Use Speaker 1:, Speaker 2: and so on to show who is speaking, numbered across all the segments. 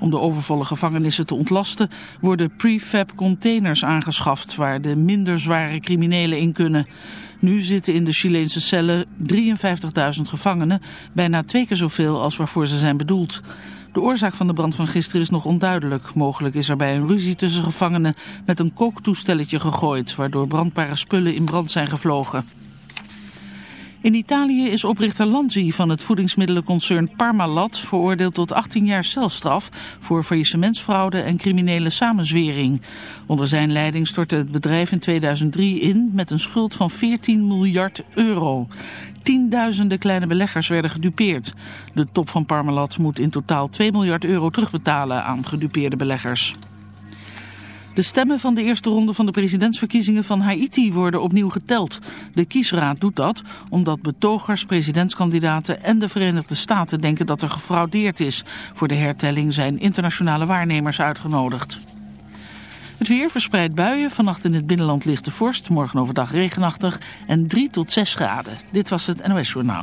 Speaker 1: Om de overvolle gevangenissen te ontlasten worden prefab containers aangeschaft waar de minder zware criminelen in kunnen. Nu zitten in de Chileense cellen 53.000 gevangenen, bijna twee keer zoveel als waarvoor ze zijn bedoeld. De oorzaak van de brand van gisteren is nog onduidelijk. Mogelijk is er bij een ruzie tussen gevangenen met een kooktoestelletje gegooid, waardoor brandbare spullen in brand zijn gevlogen. In Italië is oprichter Lanzi van het voedingsmiddelenconcern Parmalat veroordeeld tot 18 jaar celstraf voor faillissementsfraude en criminele samenzwering. Onder zijn leiding stortte het bedrijf in 2003 in met een schuld van 14 miljard euro. Tienduizenden kleine beleggers werden gedupeerd. De top van Parmalat moet in totaal 2 miljard euro terugbetalen aan gedupeerde beleggers. De stemmen van de eerste ronde van de presidentsverkiezingen van Haiti worden opnieuw geteld. De kiesraad doet dat omdat betogers, presidentskandidaten en de Verenigde Staten denken dat er gefraudeerd is. Voor de hertelling zijn internationale waarnemers uitgenodigd. Het weer verspreidt buien. Vannacht in het binnenland ligt de vorst. Morgen overdag regenachtig en 3 tot 6 graden. Dit was het NOS Journaal.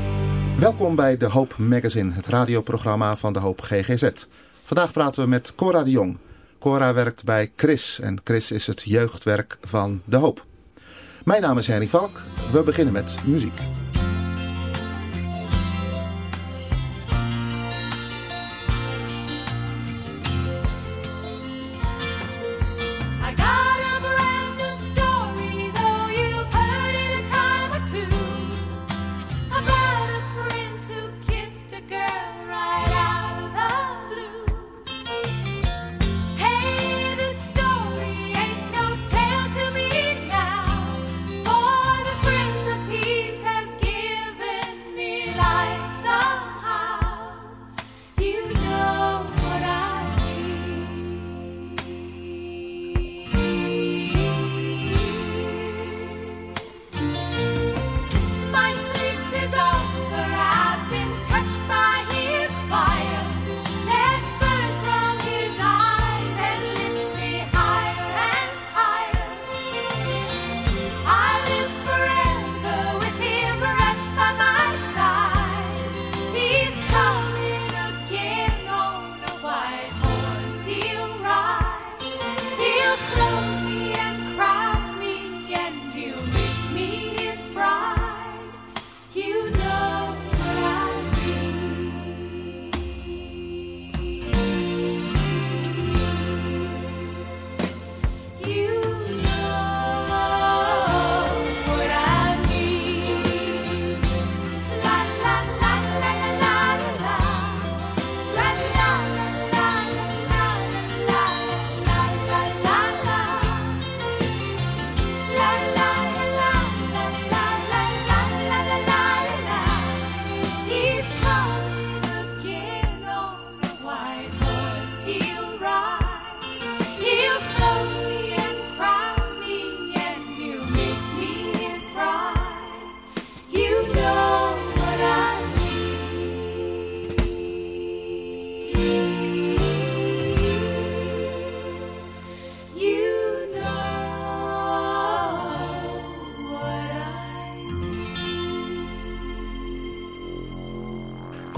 Speaker 2: Welkom bij De Hoop Magazine, het radioprogramma van De Hoop GGZ. Vandaag praten we met Cora de Jong. Cora werkt bij Chris en Chris is het jeugdwerk van De Hoop. Mijn naam is Henry Valk. We beginnen met muziek.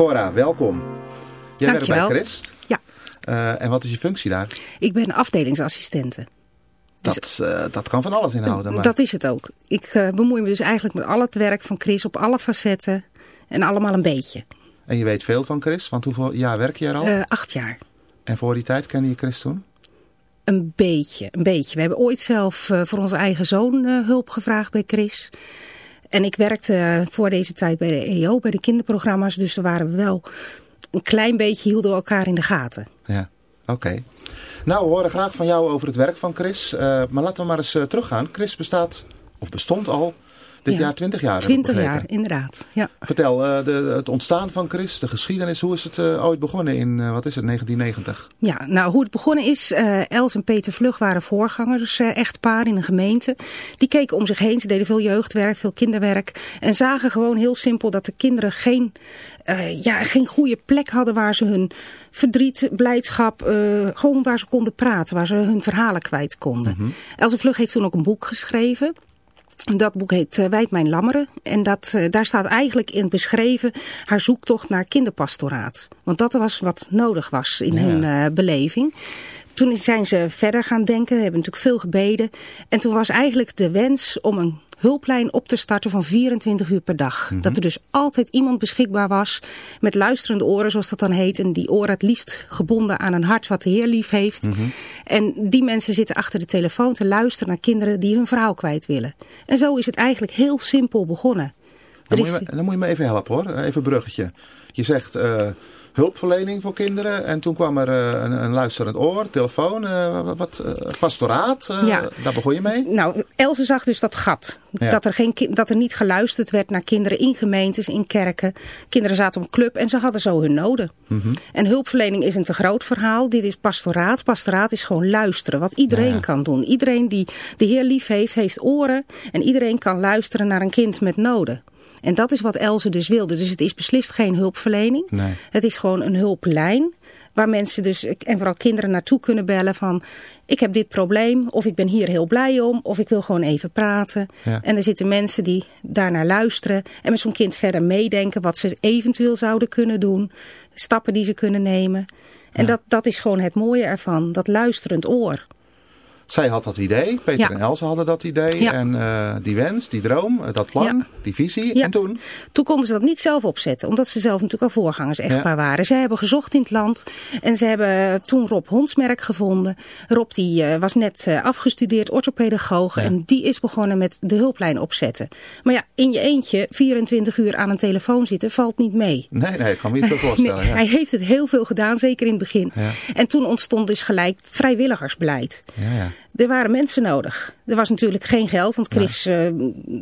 Speaker 2: Cora, welkom. Jij werkt bij Christ.
Speaker 3: Ja.
Speaker 2: Uh, en wat is je functie daar?
Speaker 3: Ik ben afdelingsassistente.
Speaker 2: Dus, dat, uh, dat kan van alles inhouden. Maar...
Speaker 3: Dat is het ook. Ik uh, bemoei me dus eigenlijk met al het werk van Chris op alle facetten. En allemaal een beetje.
Speaker 2: En je weet veel van Chris? Want hoeveel jaar werk je er al?
Speaker 3: acht jaar.
Speaker 2: En voor die tijd kende je Chris toen?
Speaker 3: Een beetje, een beetje. We hebben ooit zelf voor onze eigen zoon hulp gevraagd bij Chris. En ik werkte voor deze tijd bij de EO, bij de kinderprogramma's. Dus daar waren we wel een klein beetje, hielden we elkaar in de gaten.
Speaker 2: Ja, oké. Nou, we horen graag van jou over het werk van Chris. Uh, maar laten we maar eens uh, teruggaan. Chris bestaat, of bestond al,
Speaker 4: dit
Speaker 3: ja.
Speaker 4: jaar 20 jaar.
Speaker 3: 20 jaar, inderdaad. Ja.
Speaker 4: Vertel, uh, de, het ontstaan van Chris, de geschiedenis, hoe is het uh, ooit begonnen in, uh, wat is het, 1990?
Speaker 3: Ja, nou hoe het begonnen is, Els en Peter Vlug waren voorgangers, echtpaar in een gemeente. Die keken om zich heen, ze deden veel jeugdwerk, veel kinderwerk. En zagen gewoon heel simpel dat de kinderen geen, ja, geen goede plek hadden waar ze hun verdriet, blijdschap, gewoon waar ze konden praten, waar ze hun verhalen kwijt konden. Mm -hmm. Els en Vlug heeft toen ook een boek geschreven. Dat boek heet uh, Wijd mijn lammeren. En dat, uh, daar staat eigenlijk in beschreven haar zoektocht naar kinderpastoraat. Want dat was wat nodig was in ja. hun uh, beleving. Toen zijn ze verder gaan denken, hebben natuurlijk veel gebeden. En toen was eigenlijk de wens om een hulplijn op te starten van 24 uur per dag. Mm -hmm. Dat er dus altijd iemand beschikbaar was met luisterende oren, zoals dat dan heet. En die oren het liefst gebonden aan een hart wat de Heer lief heeft. Mm -hmm. En die mensen zitten achter de telefoon te luisteren naar kinderen die hun verhaal kwijt willen. En zo is het eigenlijk heel simpel begonnen.
Speaker 4: Dan, moet je, me, dan moet je me even helpen hoor, even een bruggetje. Je zegt... Uh hulpverlening voor kinderen. En toen kwam er uh, een, een, luisterend oor, telefoon, uh, wat, uh, pastoraat. Ja. Daar begon je mee?
Speaker 3: Nou, Else zag dus dat gat. Ja. Dat, er geen, dat er niet geluisterd werd naar kinderen in gemeentes, in kerken. Kinderen zaten op club en ze hadden zo hun noden. Mm -hmm. En hulpverlening is een te groot verhaal. Dit is pastoraat. Pastoraat is gewoon luisteren. Wat iedereen ja. kan doen. Iedereen die de Heer lief heeft, heeft oren. En iedereen kan luisteren naar een kind met noden. En dat is wat Elze dus wilde. Dus het is beslist geen hulpverlening.
Speaker 4: Nee.
Speaker 3: Het is gewoon een hulplijn. Waar mensen dus, en vooral kinderen naartoe kunnen bellen van... ik heb dit probleem, of ik ben hier heel blij om... of ik wil gewoon even praten.
Speaker 4: Ja.
Speaker 3: En er zitten mensen die daarnaar luisteren... en met zo'n kind verder meedenken wat ze eventueel zouden kunnen doen. Stappen die ze kunnen nemen. En
Speaker 4: Ja.
Speaker 3: dat, dat is gewoon het mooie ervan, dat luisterend oor.
Speaker 4: Zij had dat idee, Peter
Speaker 3: Ja.
Speaker 4: en Elsa hadden dat idee.
Speaker 3: Ja.
Speaker 4: En eh, die wens, die droom, eh, dat plan,
Speaker 3: Ja.
Speaker 4: die visie.
Speaker 3: Ja.
Speaker 4: En toen?
Speaker 3: Toen konden ze dat niet zelf opzetten, omdat ze zelf natuurlijk al voorgangers echtpaar waren. Ze hebben gezocht in het land en ze hebben toen Rob Hondsmerk gevonden. Rob die eh, was net afgestudeerd, orthopedagoog en die is begonnen met de hulplijn opzetten. Maar ja, in je eentje 24 uur aan een telefoon zitten valt niet mee.
Speaker 4: Nee, nee, ik kan me zo voorstellen.
Speaker 3: Nee,
Speaker 4: ja.
Speaker 3: Hij heeft het heel veel gedaan, zeker in het begin. En toen ontstond dus gelijk vrijwilligersbeleid.
Speaker 4: Ja, ja.
Speaker 3: Er waren mensen nodig. Er was natuurlijk geen geld, want Chris eh,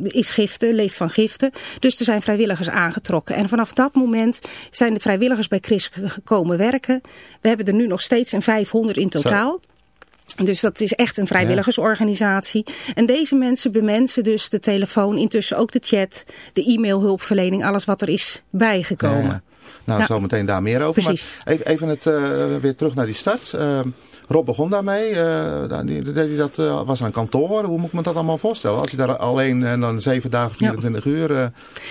Speaker 3: is giften, leeft van giften. Dus er zijn vrijwilligers aangetrokken. En vanaf dat moment zijn de vrijwilligers bij Chris g- komen werken. We hebben er nu nog steeds een 500 in totaal. Dus dat is echt een vrijwilligersorganisatie. En deze mensen bemensen dus de telefoon, intussen ook de chat, de e-mailhulpverlening, alles wat er is bijgekomen.
Speaker 4: Ja, ja. Nou, zo meteen daar meer over.
Speaker 3: Precies.
Speaker 4: Maar even, even het, eh, weer terug naar die start. Eh, Rob begon daarmee. eh, hij dat, eh, was er een kantoor. Hoe moet ik me dat allemaal voorstellen? Als je daar alleen en dan zeven dagen, 24 uur... eh,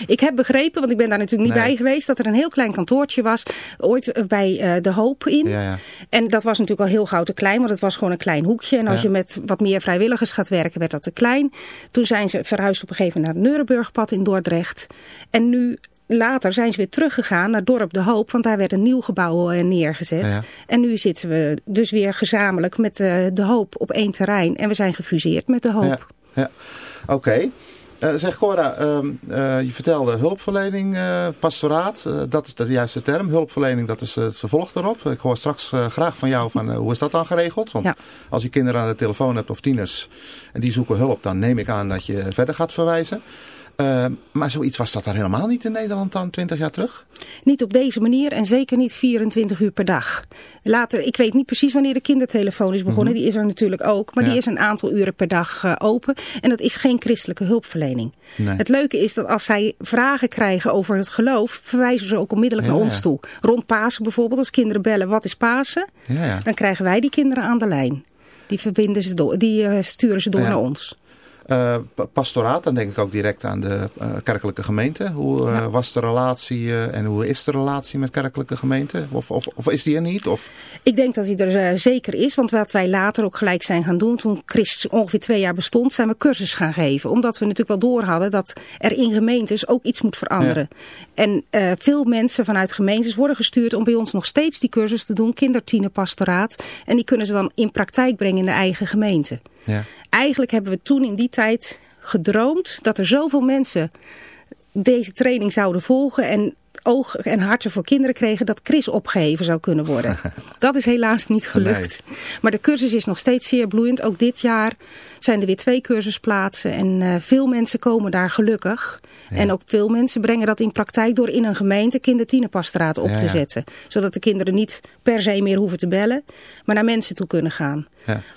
Speaker 3: Ik heb begrepen, want ik ben daar natuurlijk niet
Speaker 4: Nee.
Speaker 3: bij geweest, dat er een heel klein kantoortje was, ooit eh, bij eh, De Hoop in.
Speaker 4: ja, ja.
Speaker 3: En dat was natuurlijk al heel gauw te klein, want het was gewoon een klein hoekje. En als je met wat meer vrijwilligers gaat werken, werd dat te klein. Toen zijn ze verhuisd op een gegeven moment naar het Neurenburgpad in Dordrecht. En nu... Later zijn ze weer teruggegaan naar Dorp De Hoop, want daar werd een nieuw gebouw eh, neergezet.
Speaker 4: Ja.
Speaker 3: En nu zitten we dus weer gezamenlijk met eh, De Hoop op één terrein. En we zijn gefuseerd met De Hoop.
Speaker 4: Ja, ja. Oké. Eh, zeg Cora, ehm, eh, je vertelde hulpverlening, pastoraat, dat is de juiste term. Hulpverlening, dat is het vervolg daarop. Ik hoor straks graag van jou van hoe is dat dan geregeld? Want
Speaker 3: Ja.
Speaker 4: als je kinderen aan de telefoon hebt of tieners en die zoeken hulp, dan neem ik aan dat je verder gaat verwijzen. Eh, maar zoiets was dat er helemaal niet in Nederland dan 20 jaar terug?
Speaker 3: Niet op deze manier en zeker niet 24 uur per dag. Later, ik weet niet precies wanneer de kindertelefoon is begonnen. Die is er natuurlijk ook. Maar
Speaker 4: Mhm. Ja.
Speaker 3: die is een aantal uren per dag eh, open. En dat is geen christelijke hulpverlening.
Speaker 4: Nee.
Speaker 3: Het leuke is dat als zij vragen krijgen over het geloof, verwijzen ze ook onmiddellijk
Speaker 4: Ja,
Speaker 3: naar
Speaker 4: ja.
Speaker 3: ons toe. Rond Pasen bijvoorbeeld, als kinderen bellen wat is Pasen, dan krijgen wij die kinderen aan de lijn. Die, verbinden ze door, die eh, sturen ze door
Speaker 4: Ja.
Speaker 3: naar ons.
Speaker 4: Eh, pa- pastoraat, dan denk ik ook direct aan de eh, kerkelijke gemeente. Hoe eh, was de relatie en hoe is de relatie met kerkelijke gemeenten? Of, of, of is die er niet? Of,
Speaker 3: Ik denk dat hij er zeker is, want wat wij later ook gelijk zijn gaan doen, toen Chris ongeveer twee jaar bestond, zijn we cursus gaan geven. Omdat we natuurlijk wel door hadden dat er in gemeentes ook iets moet veranderen. En veel mensen vanuit gemeentes worden gestuurd om bij ons nog steeds die cursus te doen, kindertienerpastoraat. En die kunnen ze dan in praktijk brengen in de eigen gemeente.
Speaker 4: ja.
Speaker 3: Eigenlijk hebben we toen in die tijd gedroomd dat er zoveel mensen deze training zouden volgen. En oog en harten voor kinderen kregen dat Chris opgeheven zou kunnen worden. dat is helaas niet gelukt. Maar de cursus is nog steeds zeer bloeiend. Ook dit jaar zijn er weer twee cursusplaatsen en uh, veel mensen komen daar gelukkig. Ja. En ook veel mensen brengen dat in praktijk door in een gemeente kindertienerpastoraat op ja, te zetten. Zodat de kinderen niet per se meer hoeven te bellen, maar naar mensen toe kunnen gaan.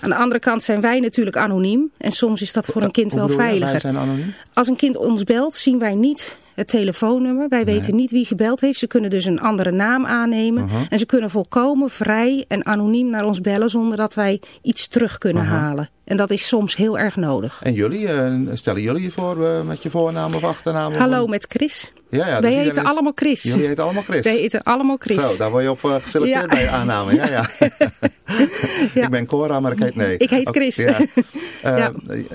Speaker 3: Aan de andere kant zijn wij natuurlijk anoniem en soms is dat voor een kind wel veiliger.
Speaker 4: Wij zijn anoniem?
Speaker 3: Als een kind ons belt zien wij niet het telefoonnummer. Wij weten niet wie gebeld heeft. Ze kunnen dus een andere naam aannemen. Uh -huh. En ze kunnen volkomen vrij en anoniem naar ons bellen zonder dat wij iets terug kunnen uh -huh. halen. En dat is soms heel erg nodig.
Speaker 4: En jullie, uh, stellen jullie je voor uh, met je voornaam of achternaam?
Speaker 3: Hallo, met Chris.
Speaker 4: Ja, ja,
Speaker 3: Wij dus heten is... allemaal Chris.
Speaker 4: Jullie heten allemaal Chris?
Speaker 3: Wij heten allemaal Chris.
Speaker 4: Zo, daar word je op uh, geselecteerd ja. bij je aanname. Ja, ja. ik ben Cora, maar ik heet nee.
Speaker 3: Ik heet Chris.
Speaker 4: Okay, ja. ja.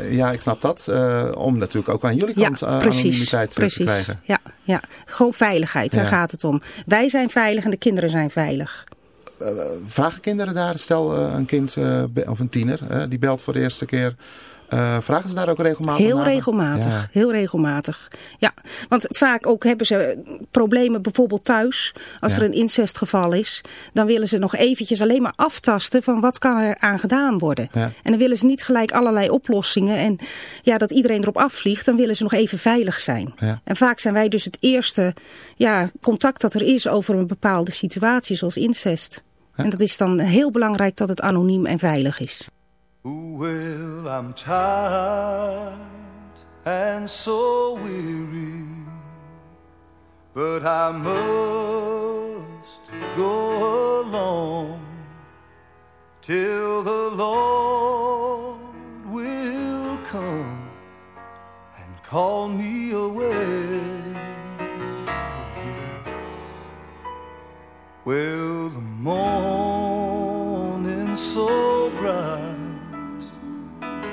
Speaker 4: ja. ik snap dat. om natuurlijk ook aan jullie kant anonimiteit
Speaker 3: precies.
Speaker 4: te krijgen.
Speaker 3: Ja, ja, gewoon veiligheid, daar gaat het om. Wij zijn veilig en de kinderen zijn veilig.
Speaker 4: Uh, vragen kinderen daar, stel uh, een kind uh, of een tiener, die belt voor de eerste keer. Vragen ze daar ook regelmatig
Speaker 3: Heel
Speaker 4: naar?
Speaker 3: regelmatig, ja. heel regelmatig. Ja, want vaak ook hebben ze problemen bijvoorbeeld thuis. Als ja. er een incestgeval is, dan willen ze nog eventjes alleen maar aftasten van wat kan er aan gedaan worden. Ja. En dan willen ze niet gelijk allerlei oplossingen en ja, dat iedereen erop afvliegt. Dan willen ze nog even veilig zijn. En vaak zijn wij dus het eerste ja, contact dat er is over een bepaalde situatie zoals incest. En dat is dan heel belangrijk dat het anoniem en veilig is.
Speaker 5: Well, I'm tired and so weary But I must go along Till the Lord will come And call me away. Well, the morning's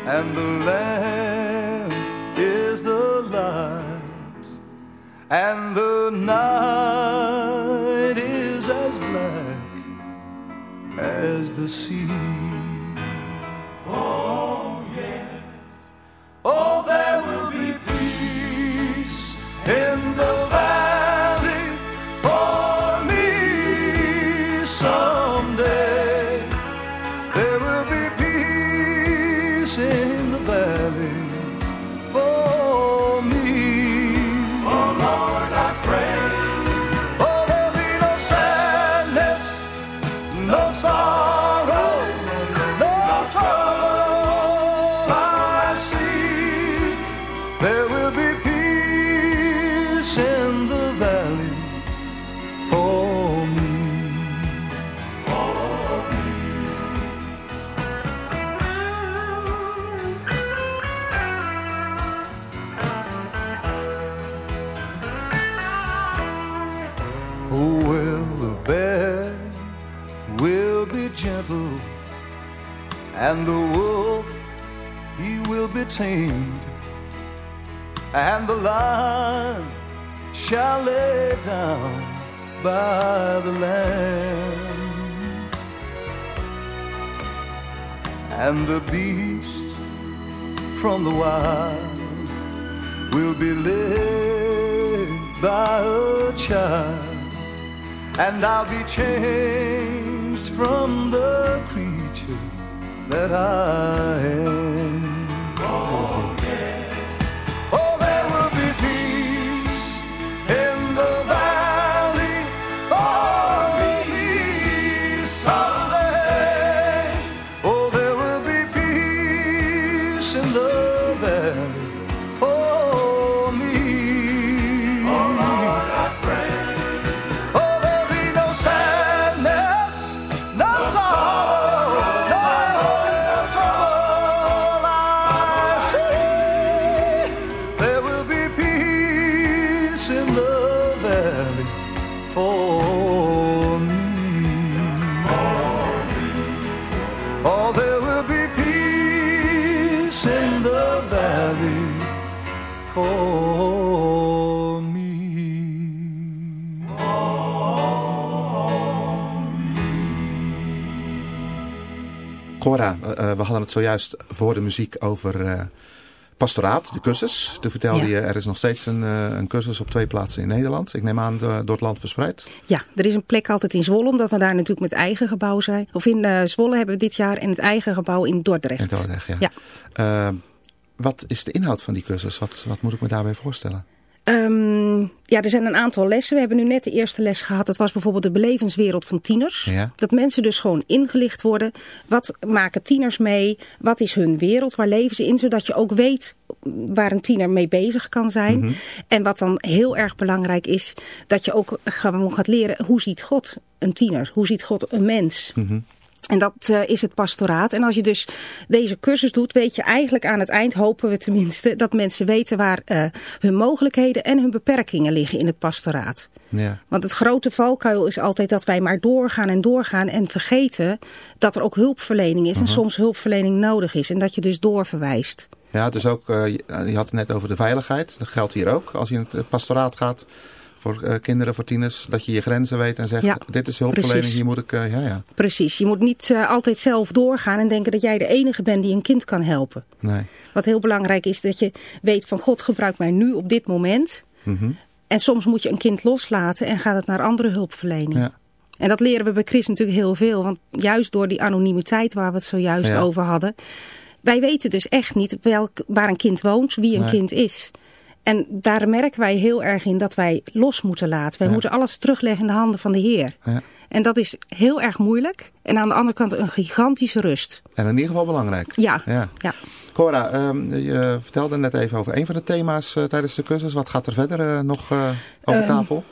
Speaker 5: and the Lamb is the light, and the night is as black as the sea. And the lion shall lay down by the lamb, and the beast from the wild will be led by a child, and I'll be changed from the creature that I am.
Speaker 4: Hadden het zojuist voor de muziek over uh, pastoraat, de cursus. Toen vertelde ja. je, er is nog steeds een, een cursus op twee plaatsen in Nederland. Ik neem aan door het land verspreid.
Speaker 3: Ja, er is een plek altijd in Zwolle, omdat we daar natuurlijk met eigen gebouw zijn. Of in uh, Zwolle hebben we dit jaar en het eigen gebouw in Dordrecht.
Speaker 4: In Dordrecht, ja.
Speaker 3: ja.
Speaker 4: Uh, wat is de inhoud van die cursus? Wat, wat moet ik me daarbij voorstellen?
Speaker 3: Um, ja, er zijn een aantal lessen. We hebben nu net de eerste les gehad. Dat was bijvoorbeeld de belevenswereld van tieners.
Speaker 4: Ja.
Speaker 3: Dat mensen dus gewoon ingelicht worden. Wat maken tieners mee? Wat is hun wereld? Waar leven ze in? Zodat je ook weet waar een tiener mee bezig kan zijn.
Speaker 4: Mhm.
Speaker 3: En wat dan heel erg belangrijk is. Dat je ook gewoon gaat leren. Hoe ziet God een tiener? Hoe ziet God een mens?
Speaker 4: Mhm.
Speaker 3: En dat uh, is het pastoraat. En als je dus deze cursus doet, weet je eigenlijk aan het eind, hopen we tenminste, dat mensen weten waar uh, hun mogelijkheden en hun beperkingen liggen in het pastoraat.
Speaker 4: Ja.
Speaker 3: Want het grote valkuil is altijd dat wij maar doorgaan en doorgaan en vergeten dat er ook hulpverlening is
Speaker 4: Mhm.
Speaker 3: en soms hulpverlening nodig is. En dat je dus doorverwijst.
Speaker 4: Ja, dus ook, je, je had het net over de veiligheid. Dat geldt hier ook. Als je in het pastoraat gaat, voor uh, kinderen, voor tieners, dat je je grenzen weet en zegt,
Speaker 3: ja,
Speaker 4: dit is hulpverlening,
Speaker 3: precies.
Speaker 4: hier moet ik, uh, ja, ja.
Speaker 3: Precies, je moet niet uh, altijd zelf doorgaan en denken dat jij de enige bent die een kind kan helpen.
Speaker 4: Nee.
Speaker 3: Wat heel belangrijk is, dat je weet van God gebruikt mij nu op dit moment.
Speaker 4: Mm -hmm.
Speaker 3: En soms moet je een kind loslaten en gaat het naar andere hulpverlening.
Speaker 4: Ja.
Speaker 3: En dat leren we bij Chris natuurlijk heel veel, want juist door die anonimiteit waar we het zojuist
Speaker 4: ja.
Speaker 3: over hadden. Wij weten dus echt niet welk, waar een kind woont, wie een
Speaker 4: nee.
Speaker 3: kind is. En daar merken wij heel erg in dat wij los moeten laten. Wij
Speaker 4: ja.
Speaker 3: moeten alles terugleggen in de handen van de Heer.
Speaker 4: Ja.
Speaker 3: En dat is heel erg moeilijk. En aan de andere kant een gigantische rust.
Speaker 4: En in ieder geval belangrijk.
Speaker 3: Ja.
Speaker 4: ja.
Speaker 3: ja.
Speaker 4: Cora, um, je vertelde net even over een van de thema's uh, tijdens de cursus. Wat gaat er verder uh, nog uh, over um, tafel?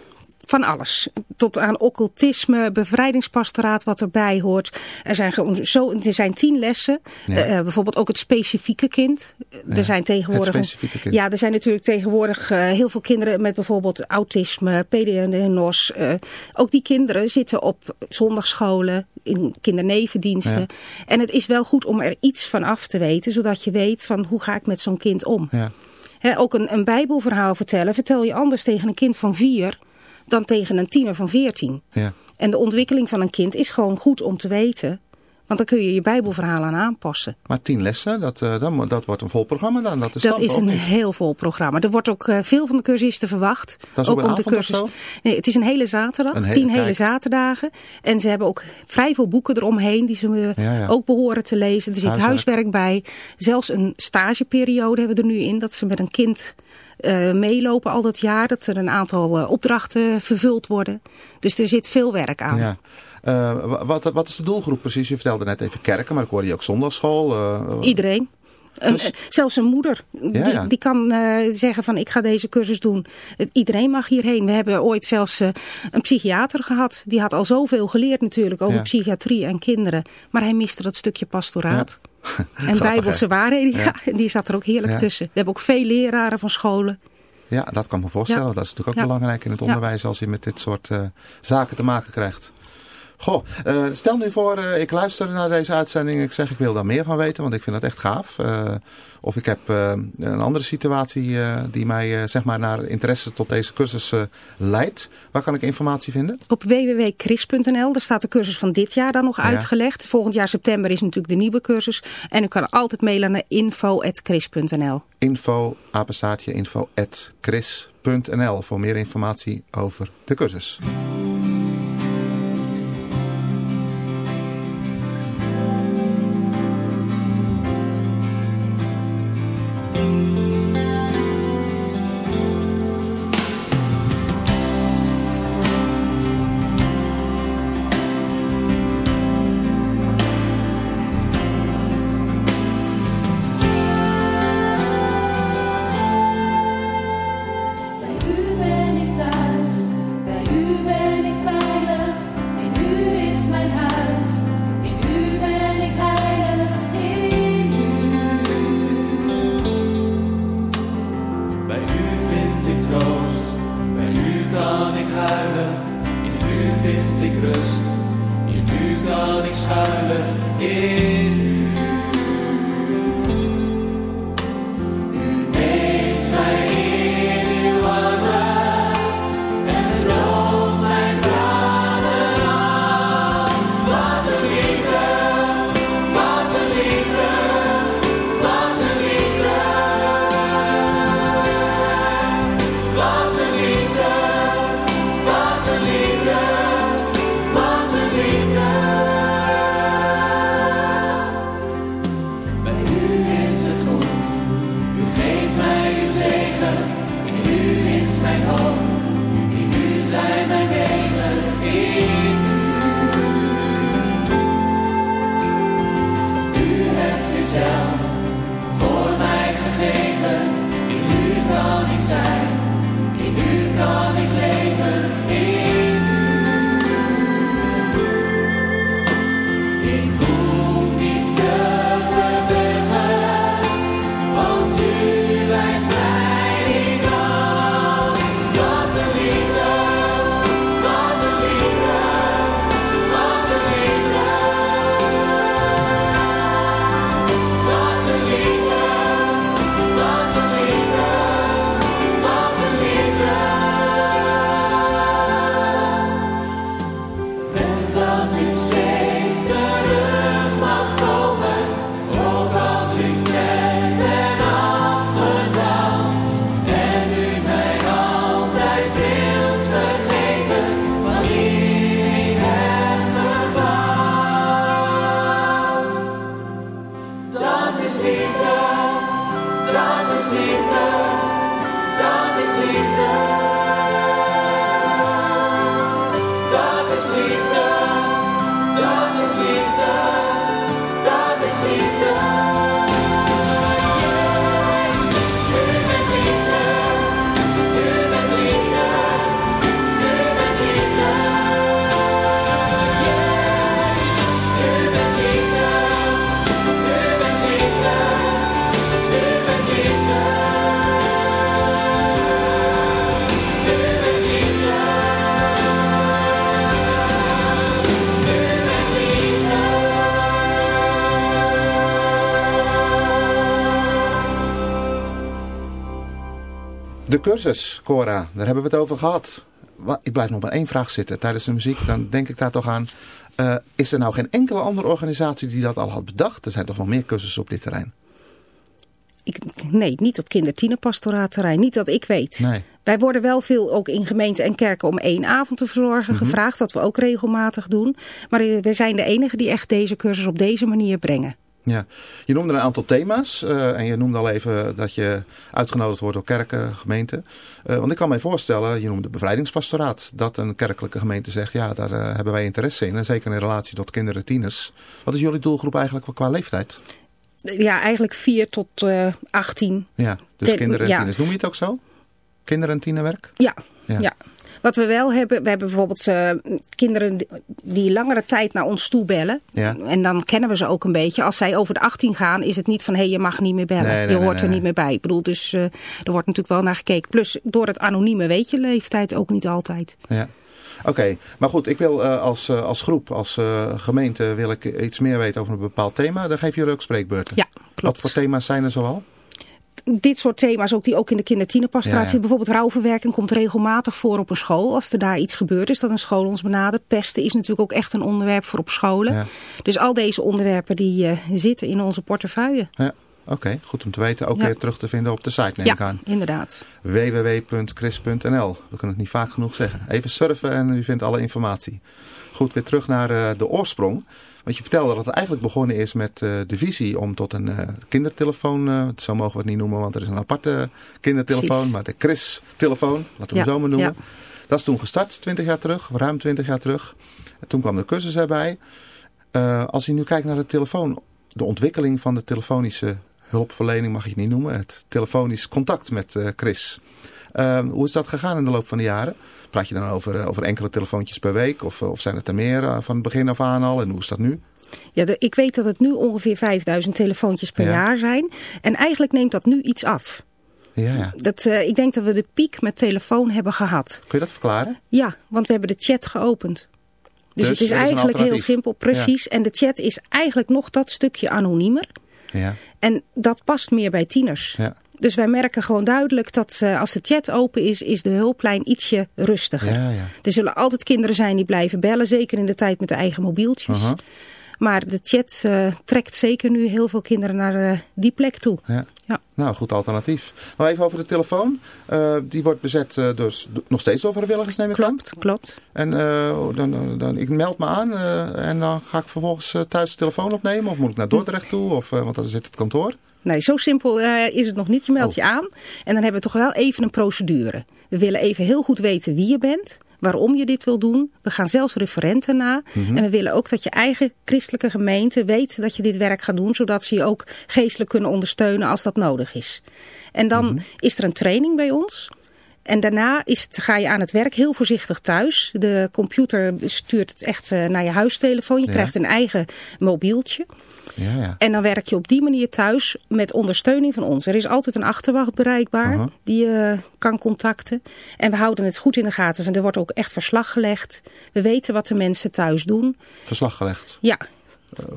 Speaker 3: Van alles. Tot aan occultisme, bevrijdingspastoraat wat erbij hoort. Er zijn, gewoon zo, er zijn tien lessen.
Speaker 4: Ja.
Speaker 3: Uh, bijvoorbeeld ook het specifieke kind.
Speaker 4: Ja,
Speaker 3: er zijn tegenwoordig.
Speaker 4: Het specifieke kind.
Speaker 3: Ja, er zijn natuurlijk tegenwoordig uh, heel veel kinderen met bijvoorbeeld autisme, PDNOS. Uh, ook die kinderen zitten op zondagscholen, in kindernevendiensten.
Speaker 4: Ja.
Speaker 3: En het is wel goed om er iets van af te weten, zodat je weet van hoe ga ik met zo'n kind om.
Speaker 4: Ja.
Speaker 3: He, ook een, een bijbelverhaal vertellen, vertel je anders tegen een kind van vier dan tegen een tiener van 14.
Speaker 4: Ja.
Speaker 3: En de ontwikkeling van een kind is gewoon goed om te weten. Want dan kun je je bijbelverhaal aan aanpassen.
Speaker 4: Maar tien lessen, dat, uh, dat, dat wordt een vol programma dan? Dat is,
Speaker 3: dat is een heel vol programma. Er wordt ook uh, veel van de cursisten verwacht.
Speaker 4: Dat is ook, ook om de cursus.
Speaker 3: Nee, het is een hele zaterdag.
Speaker 4: Een hele,
Speaker 3: tien hele zaterdagen. En ze hebben ook vrij veel boeken eromheen die ze
Speaker 4: ja, ja.
Speaker 3: ook behoren te lezen. Er zit
Speaker 4: huiswerk.
Speaker 3: huiswerk bij. Zelfs een stageperiode hebben we er nu in. Dat ze met een kind uh, meelopen al dat jaar. Dat er een aantal uh, opdrachten vervuld worden. Dus er zit veel werk aan.
Speaker 4: Ja. Uh, wat, wat, is de doelgroep precies? Je vertelde net even kerken, maar ik hoorde je ook zondagschool. Uh,
Speaker 3: Iedereen. Dus... Een, zelfs een moeder,
Speaker 4: ja,
Speaker 3: die,
Speaker 4: ja.
Speaker 3: die kan uh, zeggen van ik ga deze cursus doen. Iedereen mag hierheen. We hebben ooit zelfs uh, een psychiater gehad. Die had al zoveel geleerd natuurlijk over
Speaker 4: ja.
Speaker 3: psychiatrie en kinderen. Maar hij miste dat stukje pastoraat. En bijbelse waarheden, die zat er ook heerlijk tussen. We hebben ook veel leraren van scholen.
Speaker 4: Ja, dat kan me voorstellen. Dat is natuurlijk ook belangrijk in het onderwijs als je met dit soort uh, zaken te maken krijgt. Goh, uh, stel nu voor, uh, ik luister naar deze uitzending. Ik zeg, ik wil daar meer van weten, want ik vind dat echt gaaf. Uh, of ik heb een andere situatie die mij zeg maar naar interesse tot deze cursus leidt. Waar kan ik informatie vinden?
Speaker 3: Op www.chris.nl. Daar staat de cursus van dit jaar dan nog
Speaker 4: Ja.
Speaker 3: uitgelegd. Volgend jaar september is natuurlijk de nieuwe cursus. En u kan altijd mailen naar info.chris.nl.
Speaker 4: Info, apenstaartje, info at chris.nl voor meer informatie over de cursus. Cursus, Cora, daar hebben we het over gehad. Ik blijf nog maar één vraag zitten tijdens de muziek. Dan denk ik daar toch aan. Uh, is er nou geen enkele andere organisatie die dat al had bedacht? Er zijn toch wel meer cursussen op dit terrein?
Speaker 3: Ik, nee, niet op kindertienerpastoraatterrein. Niet dat ik weet.
Speaker 4: Nee.
Speaker 3: Wij worden wel veel ook in gemeenten en kerken om één avond te verzorgen
Speaker 4: Mhm.
Speaker 3: gevraagd. Wat we ook regelmatig doen. Maar eh, we zijn de enige die echt deze cursus op deze manier brengen.
Speaker 4: Ja, je noemde een aantal thema's uh, en je noemde al even dat je uitgenodigd wordt door kerken, gemeenten. Uh, want ik kan mij voorstellen, je noemde bevrijdingspastoraat, dat een kerkelijke gemeente zegt, ja daar uh, hebben wij interesse in. En zeker in relatie tot kinderen, tieners. Wat is jullie doelgroep eigenlijk qua leeftijd?
Speaker 3: Ja, eigenlijk 4 tot uh, 18.
Speaker 4: Ja, dus
Speaker 3: Ten,
Speaker 4: kinderen en
Speaker 3: ja.
Speaker 4: tieners. Noem je het ook zo? Kinderen en tienerwerk?
Speaker 3: Ja, ja. ja. Wat we wel hebben, we hebben bijvoorbeeld uh, kinderen die, langere tijd naar ons toe bellen.
Speaker 4: Ja.
Speaker 3: En dan kennen we ze ook een beetje. Als zij over de 18 gaan, is het niet van hé, hey, je mag niet meer bellen.
Speaker 4: Nee, nee,
Speaker 3: je hoort
Speaker 4: nee,
Speaker 3: er niet meer bij. Ik bedoel, dus uh, er wordt natuurlijk wel naar gekeken. Plus door het anonieme weet je leeftijd ook niet altijd.
Speaker 4: Ja. Oké, okay. maar goed, ik wil uh, als, uh, als groep, als uh, gemeente, wil ik iets meer weten over een bepaald thema. Dan geven jullie ook spreekbeurten.
Speaker 3: Ja, klopt.
Speaker 4: Wat voor thema's zijn er zoal?
Speaker 3: Dit soort thema's, ook die ook in de kindertienerpastoraat
Speaker 4: ja.
Speaker 3: Bijvoorbeeld rouwverwerking komt regelmatig voor op een school. Als er daar iets gebeurt is, dat een school ons benadert. Pesten is natuurlijk ook echt een onderwerp voor op scholen.
Speaker 4: Ja.
Speaker 3: Dus al deze onderwerpen die uh, zitten in onze portefeuille.
Speaker 4: Ja. Oké, okay, goed om te weten. Ook weer terug te vinden op de site, neem
Speaker 3: ja,
Speaker 4: ik aan.
Speaker 3: inderdaad.
Speaker 4: www.chris.nl We kunnen het niet vaak genoeg zeggen. Even surfen en u vindt alle informatie. Goed, weer terug naar uh, de oorsprong. Want je vertelde dat het eigenlijk begonnen is met uh, de visie om tot een uh, kindertelefoon, uh, zo mogen we het niet noemen, want er is een aparte kindertelefoon, Precies. maar de Chris-telefoon, laten we
Speaker 3: ja,
Speaker 4: hem zo maar noemen.
Speaker 3: Ja.
Speaker 4: Dat is toen gestart, 20 jaar terug, ruim 20 jaar terug. En toen kwam de cursus erbij. Als je nu kijkt naar de telefoon, de ontwikkeling van de telefonische hulpverlening mag je het niet noemen, het telefonisch contact met Chris. Uh, hoe is dat gegaan in de loop van de jaren? Praat je dan over, uh, over enkele telefoontjes per week of, of zijn het er meer uh, van het begin af aan al en hoe is dat nu?
Speaker 3: Ja, de, ik weet dat het nu ongeveer 5000 telefoontjes per
Speaker 4: ja.
Speaker 3: jaar zijn en eigenlijk neemt dat nu iets af.
Speaker 4: Ja, ja.
Speaker 3: Dat, uh, ik denk dat we de piek met telefoon hebben gehad.
Speaker 4: Kun je dat verklaren?
Speaker 3: Ja, want we hebben de chat geopend. Dus, dus het is eigenlijk heel simpel, precies. Ja. En de chat is eigenlijk nog dat stukje anoniemer.
Speaker 4: Ja.
Speaker 3: En dat past meer bij tieners.
Speaker 4: Ja.
Speaker 3: Dus wij merken gewoon duidelijk dat uh, als de chat open is, is de hulplijn ietsje rustiger.
Speaker 4: Ja, ja.
Speaker 3: Er zullen altijd kinderen zijn die blijven bellen, zeker in de tijd met de eigen mobieltjes.
Speaker 4: Uh -huh.
Speaker 3: Maar de chat uh, trekt zeker nu heel veel kinderen naar uh, die plek toe.
Speaker 4: Ja.
Speaker 3: Ja.
Speaker 4: Nou, goed alternatief. Nou, even over de telefoon. Die wordt bezet dus nog steeds door vrijwilligers, neem ik
Speaker 3: klopt,
Speaker 4: aan.
Speaker 3: Klopt,
Speaker 4: En dan, dan, dan, ik meld me aan en dan ga ik vervolgens thuis de telefoon opnemen? Of moet ik naar Dordrecht toe? Of, want dan zit het kantoor.
Speaker 3: Nee, zo simpel uh, is het nog niet. Je meldt
Speaker 4: oh.
Speaker 3: je aan en dan hebben we toch wel even een procedure. We willen even heel goed weten wie je bent, waarom je dit wil doen. We gaan zelfs referenten na.
Speaker 4: Mhm.
Speaker 3: Mm -hmm. En we willen ook dat je eigen christelijke gemeente weet dat je dit werk gaat doen. Zodat ze je ook geestelijk kunnen ondersteunen als dat nodig is. En dan
Speaker 4: Mhm.
Speaker 3: mm -hmm. is er een training bij ons. En daarna is het, ga je aan het werk heel voorzichtig thuis. De computer stuurt het echt uh, naar je huistelefoon. Je
Speaker 4: ja.
Speaker 3: krijgt een eigen mobieltje.
Speaker 4: Ja, ja.
Speaker 3: En dan werk je op die manier thuis met ondersteuning van ons. Er is altijd een achterwacht bereikbaar
Speaker 4: Uh -huh.
Speaker 3: die je kan contacten. En we houden het goed in de gaten. Er wordt ook echt verslag gelegd. We weten wat de mensen thuis doen.
Speaker 4: Verslag gelegd?
Speaker 3: Ja.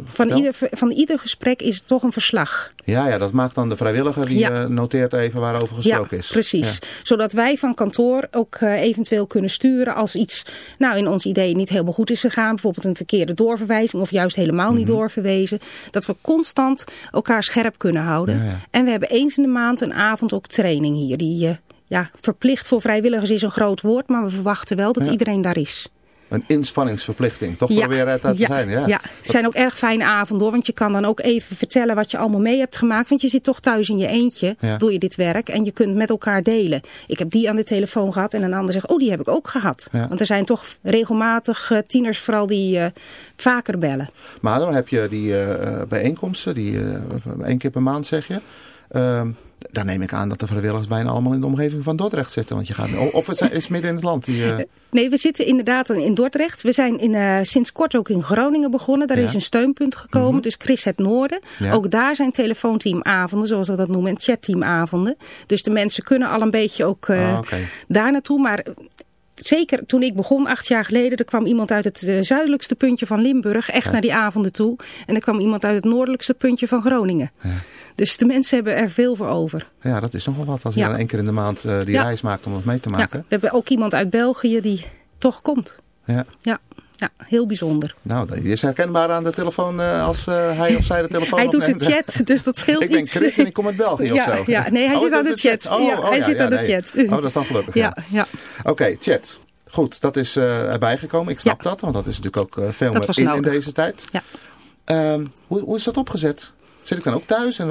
Speaker 3: Van, ieder, van ieder gesprek is het toch een verslag.
Speaker 4: Ja, ja dat maakt dan de vrijwilliger die ja. uh, noteert even waarover gesproken
Speaker 3: ja,
Speaker 4: is.
Speaker 3: Precies. Ja. Zodat wij van kantoor ook uh, eventueel kunnen sturen als iets nou, in ons idee niet helemaal goed is gegaan. Bijvoorbeeld een verkeerde doorverwijzing of juist helemaal mm -hmm. niet doorverwezen. Dat we constant elkaar scherp kunnen houden. En we hebben eens in de maand een avond ook training hier. Die ja, verplicht voor vrijwilligers is een groot woord, maar we verwachten wel dat iedereen daar is.
Speaker 4: Een inspanningsverplichting, toch ja. proberen het uit te
Speaker 3: ja.
Speaker 4: zijn. Ja.
Speaker 3: ja, het zijn ook erg fijne avonden hoor. Want je kan dan ook even vertellen wat je allemaal mee hebt gemaakt. Want je zit toch thuis in je eentje,
Speaker 4: ja.
Speaker 3: doe je dit werk. En je kunt met elkaar delen. Ik heb die aan de telefoon gehad en een ander zegt, oh die heb ik ook gehad. Want er zijn toch regelmatig uh, tieners vooral die uh, vaker bellen.
Speaker 4: Maar dan heb je die uh, bijeenkomsten, die één keer per maand zeg je. Ehm, daar neem ik aan dat de vrijwilligers bijna allemaal in de omgeving van Dordrecht zitten. Want je gaat, of het is midden in het land. Die, uh...
Speaker 3: Nee, we zitten inderdaad in Dordrecht. We zijn in, uh, sinds kort ook in Groningen begonnen. Daar
Speaker 4: ja.
Speaker 3: is een steunpunt gekomen. Mm -hmm. Dus Chris het Noorden.
Speaker 4: Ja.
Speaker 3: Ook daar zijn telefoonteamavonden, zoals we dat noemen. En chatteamavonden. Dus de mensen kunnen al een beetje ook uh,
Speaker 4: ah, okay.
Speaker 3: daar naartoe. Maar zeker toen ik begon, acht jaar geleden, er kwam iemand uit het uh, zuidelijkste puntje van Limburg, echt ja. naar die avonden toe. En er kwam iemand uit het noordelijkste puntje van Groningen. Ja. Dus de mensen hebben er veel voor over.
Speaker 6: Ja, dat is nog wel wat als je dan één keer in de maand uh, die reis maakt om het mee te maken.
Speaker 3: We hebben ook iemand uit België die toch komt.
Speaker 6: Ja.
Speaker 3: Ja. Ja, heel bijzonder.
Speaker 6: Nou, die is herkenbaar aan de telefoon uh, als uh, hij of zij de telefoon
Speaker 3: Hij doet de chat, dus dat scheelt
Speaker 6: ik ben. Chris en ik kom uit België
Speaker 3: ja,
Speaker 6: of zo.
Speaker 3: Ja, nee, hij
Speaker 6: oh,
Speaker 3: zit aan de chat.
Speaker 6: chat. Oh,
Speaker 3: ja,
Speaker 6: oh,
Speaker 3: hij
Speaker 6: ja,
Speaker 3: zit aan
Speaker 6: nee.
Speaker 3: de chat.
Speaker 6: Oh, dat is dan gelukkig.
Speaker 3: Ja, ja.
Speaker 6: Oké, okay, chat. Goed, dat is uh, erbij gekomen. Ik snap dat, want dat is natuurlijk ook veel meer in, in deze tijd.
Speaker 3: Ja.
Speaker 6: Um, hoe, hoe is dat opgezet? Zit ik dan ook thuis? En,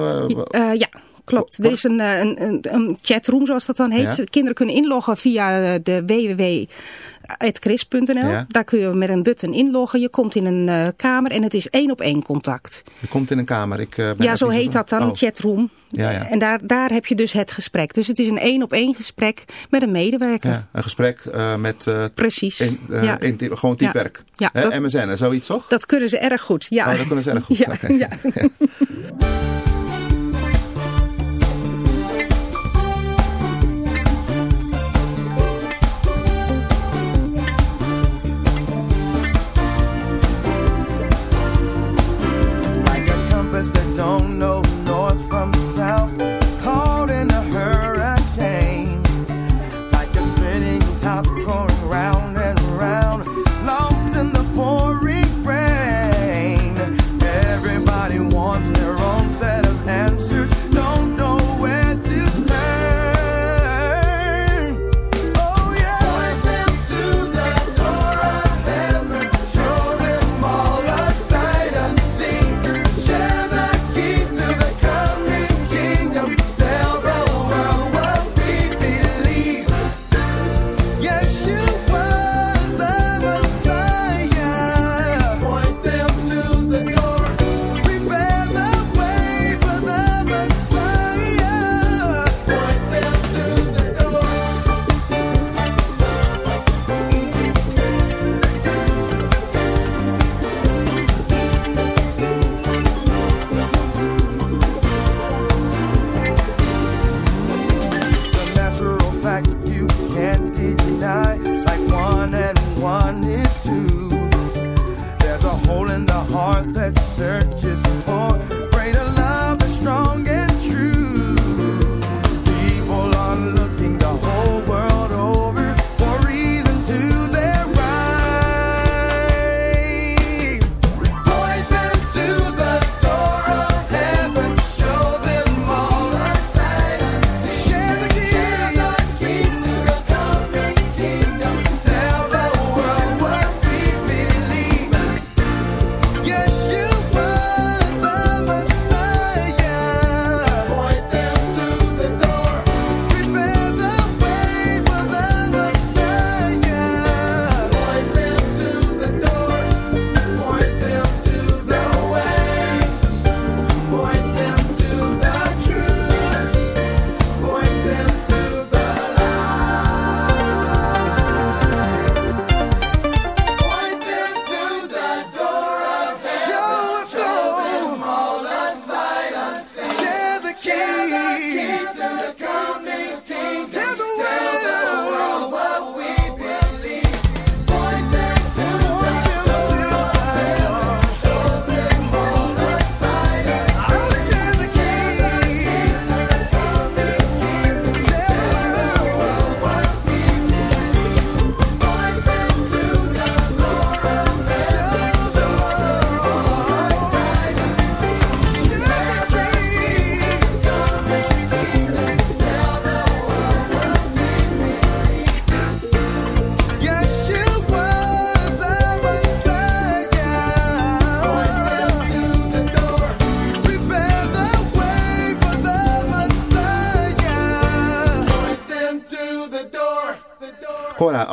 Speaker 3: ja, klopt. Er is een, een, een, een chatroom, zoals dat dan heet.
Speaker 6: Ja.
Speaker 3: Kinderen kunnen inloggen via de www.chris.nl.
Speaker 6: Ja.
Speaker 3: Daar kun je met een button inloggen. Je komt in een uh, kamer en het is één op één contact.
Speaker 6: Je komt in een kamer. Ik, uh, ben
Speaker 3: ja, zo heet dat dan,
Speaker 6: oh.
Speaker 3: chatroom.
Speaker 6: Ja, ja.
Speaker 3: En daar, daar heb je dus het gesprek. Dus het is een één op één gesprek met een medewerker.
Speaker 6: Ja, een gesprek uh, met...
Speaker 3: Precies.
Speaker 6: In,
Speaker 3: ja.
Speaker 6: in, gewoon typewerk.
Speaker 3: Ja.
Speaker 6: Hè?
Speaker 3: Dat,
Speaker 6: MSN en zoiets toch?
Speaker 3: Dat kunnen ze erg goed, ja.
Speaker 6: Oh, dat kunnen ze erg goed.
Speaker 3: ja,
Speaker 6: okay. around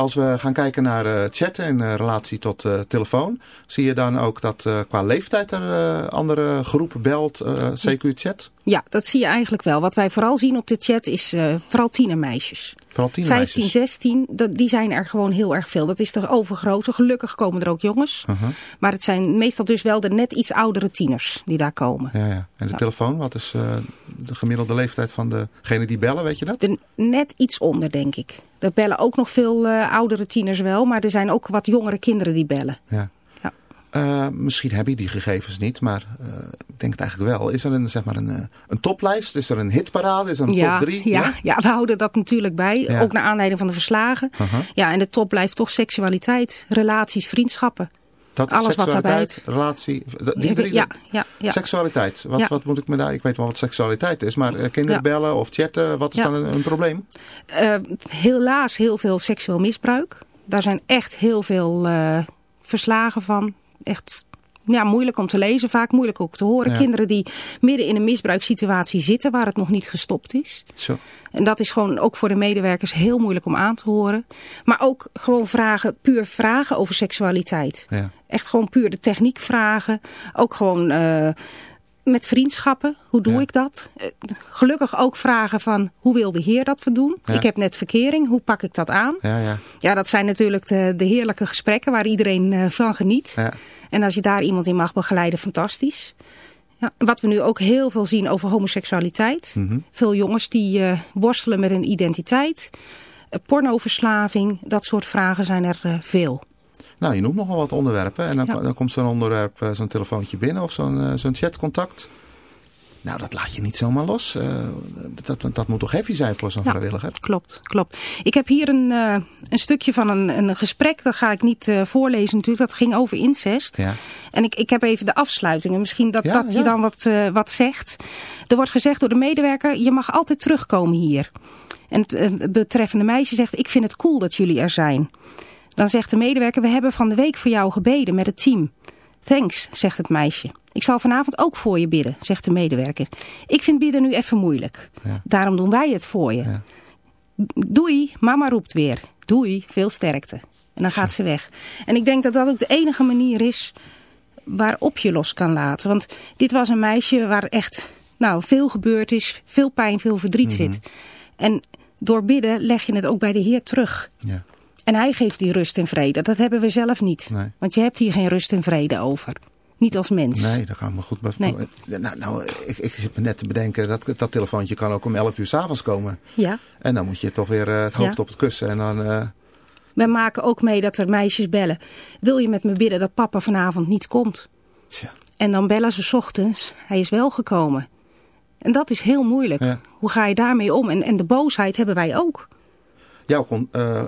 Speaker 6: als we gaan kijken naar uh, chatten in uh, relatie tot uh, telefoon, zie je dan ook dat qua leeftijd er andere groep belt, CQ-chat?
Speaker 3: Ja, dat zie je eigenlijk wel. Wat wij vooral zien op de chat is vooral tienermeisjes.
Speaker 4: Vooral tienermeisjes?
Speaker 3: 15, 16, dat, die zijn er gewoon heel erg veel. Dat is de overgrote. Gelukkig komen er ook jongens.
Speaker 4: Uh -huh.
Speaker 3: Maar het zijn meestal dus wel de net iets oudere tieners die daar komen.
Speaker 4: Ja, ja. En de ja. telefoon, wat is uh, de gemiddelde leeftijd van degene die bellen, weet je dat?
Speaker 3: De, net iets onder, denk ik. Er bellen ook nog veel uh, oudere tieners wel, maar er zijn ook wat jongere kinderen die bellen.
Speaker 4: Ja. Uh, misschien heb je die gegevens niet, maar uh, ik denk het eigenlijk wel. Is er een, zeg maar een, een toplijst? Is er een hitparade? Is er een
Speaker 3: ja,
Speaker 4: top 3?
Speaker 3: Ja, ja? ja, we houden dat natuurlijk bij. Ja. Ook naar aanleiding van de verslagen.
Speaker 4: Uh -huh.
Speaker 3: Ja, en de top blijft toch seksualiteit, relaties, vriendschappen.
Speaker 4: Dat
Speaker 3: Alles wat daarbij.
Speaker 4: relatie, die drie.
Speaker 3: Ja, ja, ja.
Speaker 4: Seksualiteit. Wat, wat moet ik me daar... Ik weet wel wat seksualiteit is, maar kinderen bellen of chatten, wat is dan een, een probleem?
Speaker 3: Uh, helaas heel veel seksueel misbruik. Daar zijn echt heel veel uh, verslagen van echt ja, moeilijk om te lezen, vaak moeilijk ook te horen.
Speaker 4: Ja.
Speaker 3: Kinderen die midden in een misbruikssituatie zitten waar het nog niet gestopt is.
Speaker 4: Zo.
Speaker 3: En dat is gewoon ook voor de medewerkers heel moeilijk om aan te horen. Maar ook gewoon vragen, puur vragen over seksualiteit.
Speaker 4: Ja.
Speaker 3: Echt gewoon puur de techniek vragen. Ook gewoon uh, met vriendschappen. Hoe doe
Speaker 4: Ja.
Speaker 3: ik dat? Uh, gelukkig ook vragen van hoe wil de heer dat we doen?
Speaker 4: Ja.
Speaker 3: Ik heb net verkering, hoe pak ik dat aan?
Speaker 4: Ja, ja.
Speaker 3: Ja, dat zijn natuurlijk de, de heerlijke gesprekken waar iedereen uh, van geniet.
Speaker 4: ja.
Speaker 3: En als je daar iemand in mag begeleiden, fantastisch. Ja, wat we nu ook heel veel zien over homoseksualiteit.
Speaker 4: Mm -hmm.
Speaker 3: Veel jongens die uh, worstelen met hun identiteit. Uh, pornoverslaving, dat soort vragen zijn er uh, veel.
Speaker 4: Nou, je noemt nogal wat onderwerpen. En dan,
Speaker 3: Ja.
Speaker 4: dan komt zo'n onderwerp, eh, zo'n telefoontje binnen of zo'n eh, zo'n chatcontact. Nou, dat laat je niet zomaar los. Eh, dat, dat, dat moet toch heavy zijn voor zo'n
Speaker 3: Ja.
Speaker 4: vrijwilliger?
Speaker 3: Klopt, klopt. Ik heb hier een, uh, een stukje van een, een gesprek, dat ga ik niet uh, voorlezen natuurlijk. Dat ging over incest.
Speaker 4: Ja.
Speaker 3: En ik, ik heb even de afsluitingen. Misschien dat,
Speaker 4: Ja,
Speaker 3: dat je dan wat, wat zegt. Er wordt gezegd door de medewerker, je mag altijd terugkomen hier. En het betreffende meisje zegt, ik vind het cool dat jullie er zijn. Dan zegt de medewerker, we hebben van de week voor jou gebeden met het team. Thanks, zegt het meisje. Ik zal vanavond ook voor je bidden, zegt de medewerker. Ik vind bidden nu even moeilijk.
Speaker 4: Ja.
Speaker 3: Daarom doen wij het voor je.
Speaker 4: Ja.
Speaker 3: Doei, mama roept weer. Doei, veel sterkte. En dan gaat ze weg. En ik denk dat dat ook de enige manier is waarop je los kan laten. Want dit was een meisje waar echt nou, veel gebeurd is. Veel pijn, veel verdriet
Speaker 4: Mhm.
Speaker 3: zit. En door bidden leg je het ook bij de Heer terug.
Speaker 4: Ja.
Speaker 3: En hij geeft die rust en vrede. Dat hebben we zelf niet.
Speaker 4: Nee.
Speaker 3: Want je hebt hier geen rust en vrede over. Niet als mens.
Speaker 4: Nee, dat kan me goed bij
Speaker 3: Nee.
Speaker 4: Nou, nou ik, ik zit me net te bedenken, dat, dat telefoontje kan ook om 11 uur s'avonds komen.
Speaker 3: Ja.
Speaker 4: En dan moet je toch weer uh, het hoofd
Speaker 3: Ja.
Speaker 4: op het kussen en dan... Uh...
Speaker 3: We maken ook mee dat er meisjes bellen. Wil je met me bidden dat papa vanavond niet komt?
Speaker 4: Tja.
Speaker 3: En dan bellen ze 's ochtends. Hij is wel gekomen. En dat is heel moeilijk.
Speaker 4: Ja.
Speaker 3: Hoe ga je daarmee om? En, en de boosheid hebben wij ook.
Speaker 4: Jouw con uh,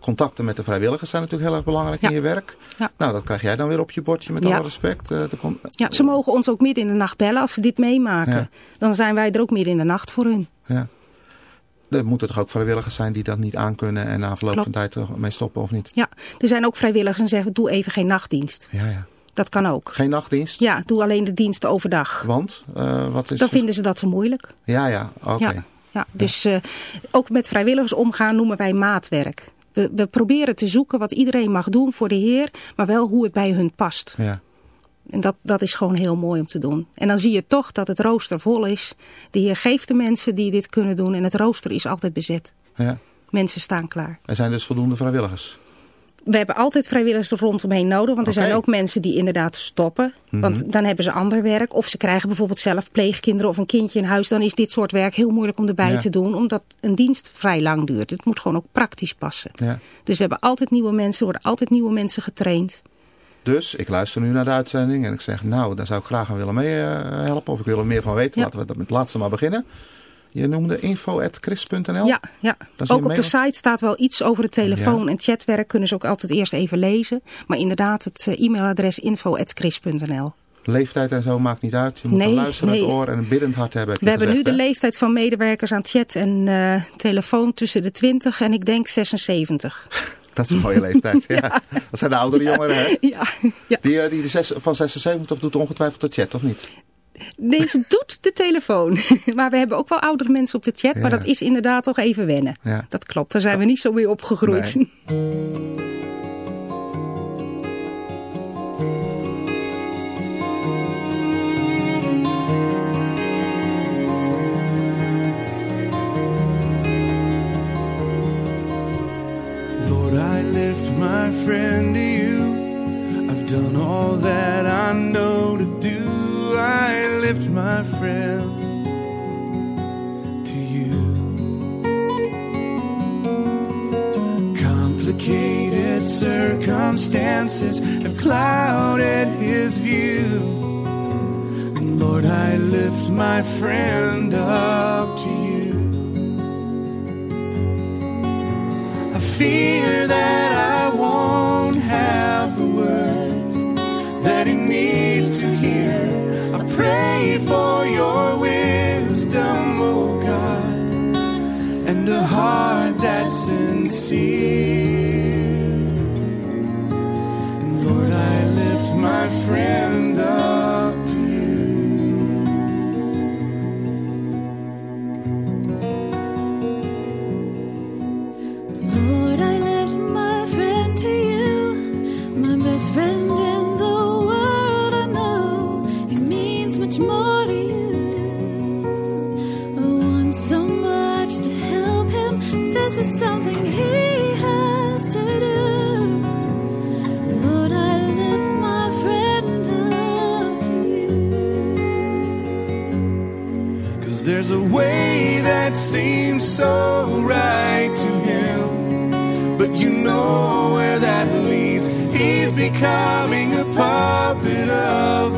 Speaker 4: contacten met de vrijwilligers zijn natuurlijk heel erg belangrijk
Speaker 3: Ja.
Speaker 4: in je werk.
Speaker 3: Ja.
Speaker 4: Nou, dat krijg jij dan weer op je bordje met
Speaker 3: Ja.
Speaker 4: alle respect. Uh,
Speaker 3: ja, ze mogen ons ook midden in de nacht bellen als ze dit meemaken. Dan zijn wij er ook midden in de nacht voor hun.
Speaker 4: Ja. Er moeten toch ook vrijwilligers zijn die dat niet aankunnen en na verloop
Speaker 3: Klopt.
Speaker 4: van tijd ermee stoppen of niet?
Speaker 3: Ja, er zijn ook vrijwilligers die zeggen doe even geen nachtdienst.
Speaker 4: Ja, ja.
Speaker 3: Dat kan ook.
Speaker 4: Geen nachtdienst?
Speaker 3: Ja, doe alleen de diensten overdag.
Speaker 4: Want? Uh, wat is
Speaker 3: Dan vinden ze dat te moeilijk.
Speaker 4: Ja, ja. Oké. Okay.
Speaker 3: Ja. Dus uh, ook met vrijwilligers omgaan noemen wij maatwerk. We, we, proberen te zoeken wat iedereen mag doen voor de Heer, maar wel hoe het bij hun past.
Speaker 4: Ja.
Speaker 3: En dat, dat is gewoon heel mooi om te doen. En dan zie je toch dat het rooster vol is. De Heer geeft de mensen die dit kunnen doen en het rooster is altijd bezet.
Speaker 4: Ja.
Speaker 3: Mensen staan klaar.
Speaker 4: Er zijn dus voldoende vrijwilligers?
Speaker 3: We hebben altijd vrijwilligers er rondomheen nodig. Want er
Speaker 4: okay.
Speaker 3: zijn ook mensen die inderdaad stoppen. Mm -hmm. Want dan hebben ze ander werk. Of ze krijgen bijvoorbeeld zelf pleegkinderen of een kindje in huis. Dan is dit soort werk heel moeilijk om erbij
Speaker 4: ja.
Speaker 3: te doen. Omdat een dienst vrij lang duurt. Het moet gewoon ook praktisch passen.
Speaker 4: Ja.
Speaker 3: Dus we hebben altijd nieuwe mensen. Er worden altijd nieuwe mensen getraind.
Speaker 4: Dus ik luister nu naar de uitzending. En ik zeg nou, daar zou ik graag aan willen meehelpen. Of ik wil er meer van weten.
Speaker 3: Ja.
Speaker 4: Laten we dat met het laatste maar beginnen. Je noemde info.chris.nl?
Speaker 3: Ja, ja. ook op de site staat wel iets over het telefoon- ja. en chatwerk. Kunnen ze ook altijd eerst even lezen. Maar inderdaad, het uh, e-mailadres info.chris.nl.
Speaker 4: Leeftijd en zo maakt niet uit. Je moet
Speaker 3: nee,
Speaker 4: een luisterend
Speaker 3: nee.
Speaker 4: oor en een biddend hart hebben.
Speaker 3: We hebben
Speaker 4: gezegd,
Speaker 3: nu
Speaker 4: hè?
Speaker 3: de leeftijd van medewerkers aan chat en uh, telefoon tussen de 20 en ik denk 76.
Speaker 4: Dat is een mooie leeftijd. ja. ja. Dat zijn de oudere jongeren, hè?
Speaker 3: Ja. ja.
Speaker 4: Die, uh, die de zes, van 76 doet ongetwijfeld de chat, of niet?
Speaker 3: deze doet de telefoon. maar we hebben ook wel oudere mensen op de chat. Maar dat is inderdaad toch even wennen.
Speaker 4: Ja.
Speaker 3: Dat klopt, daar zijn we niet zo mee opgegroeid.
Speaker 4: Nee.
Speaker 5: my friend to you. I've done all that I know. Lift my friend to you. Complicated circumstances have clouded his view. And Lord, I lift my friend up to you. I fear that I won't have the pray for your wisdom, oh God, and a heart that's sincere. And Lord, I lift my friend blind to
Speaker 2: Lord all this my friend loved you.
Speaker 5: 'Cause there's a way that seems so right to him. But you know where that leads.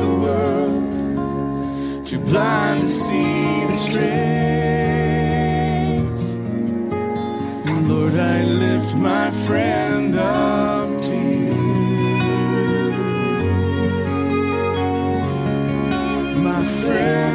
Speaker 5: The world. To to see the strays. My friend up to you. My friend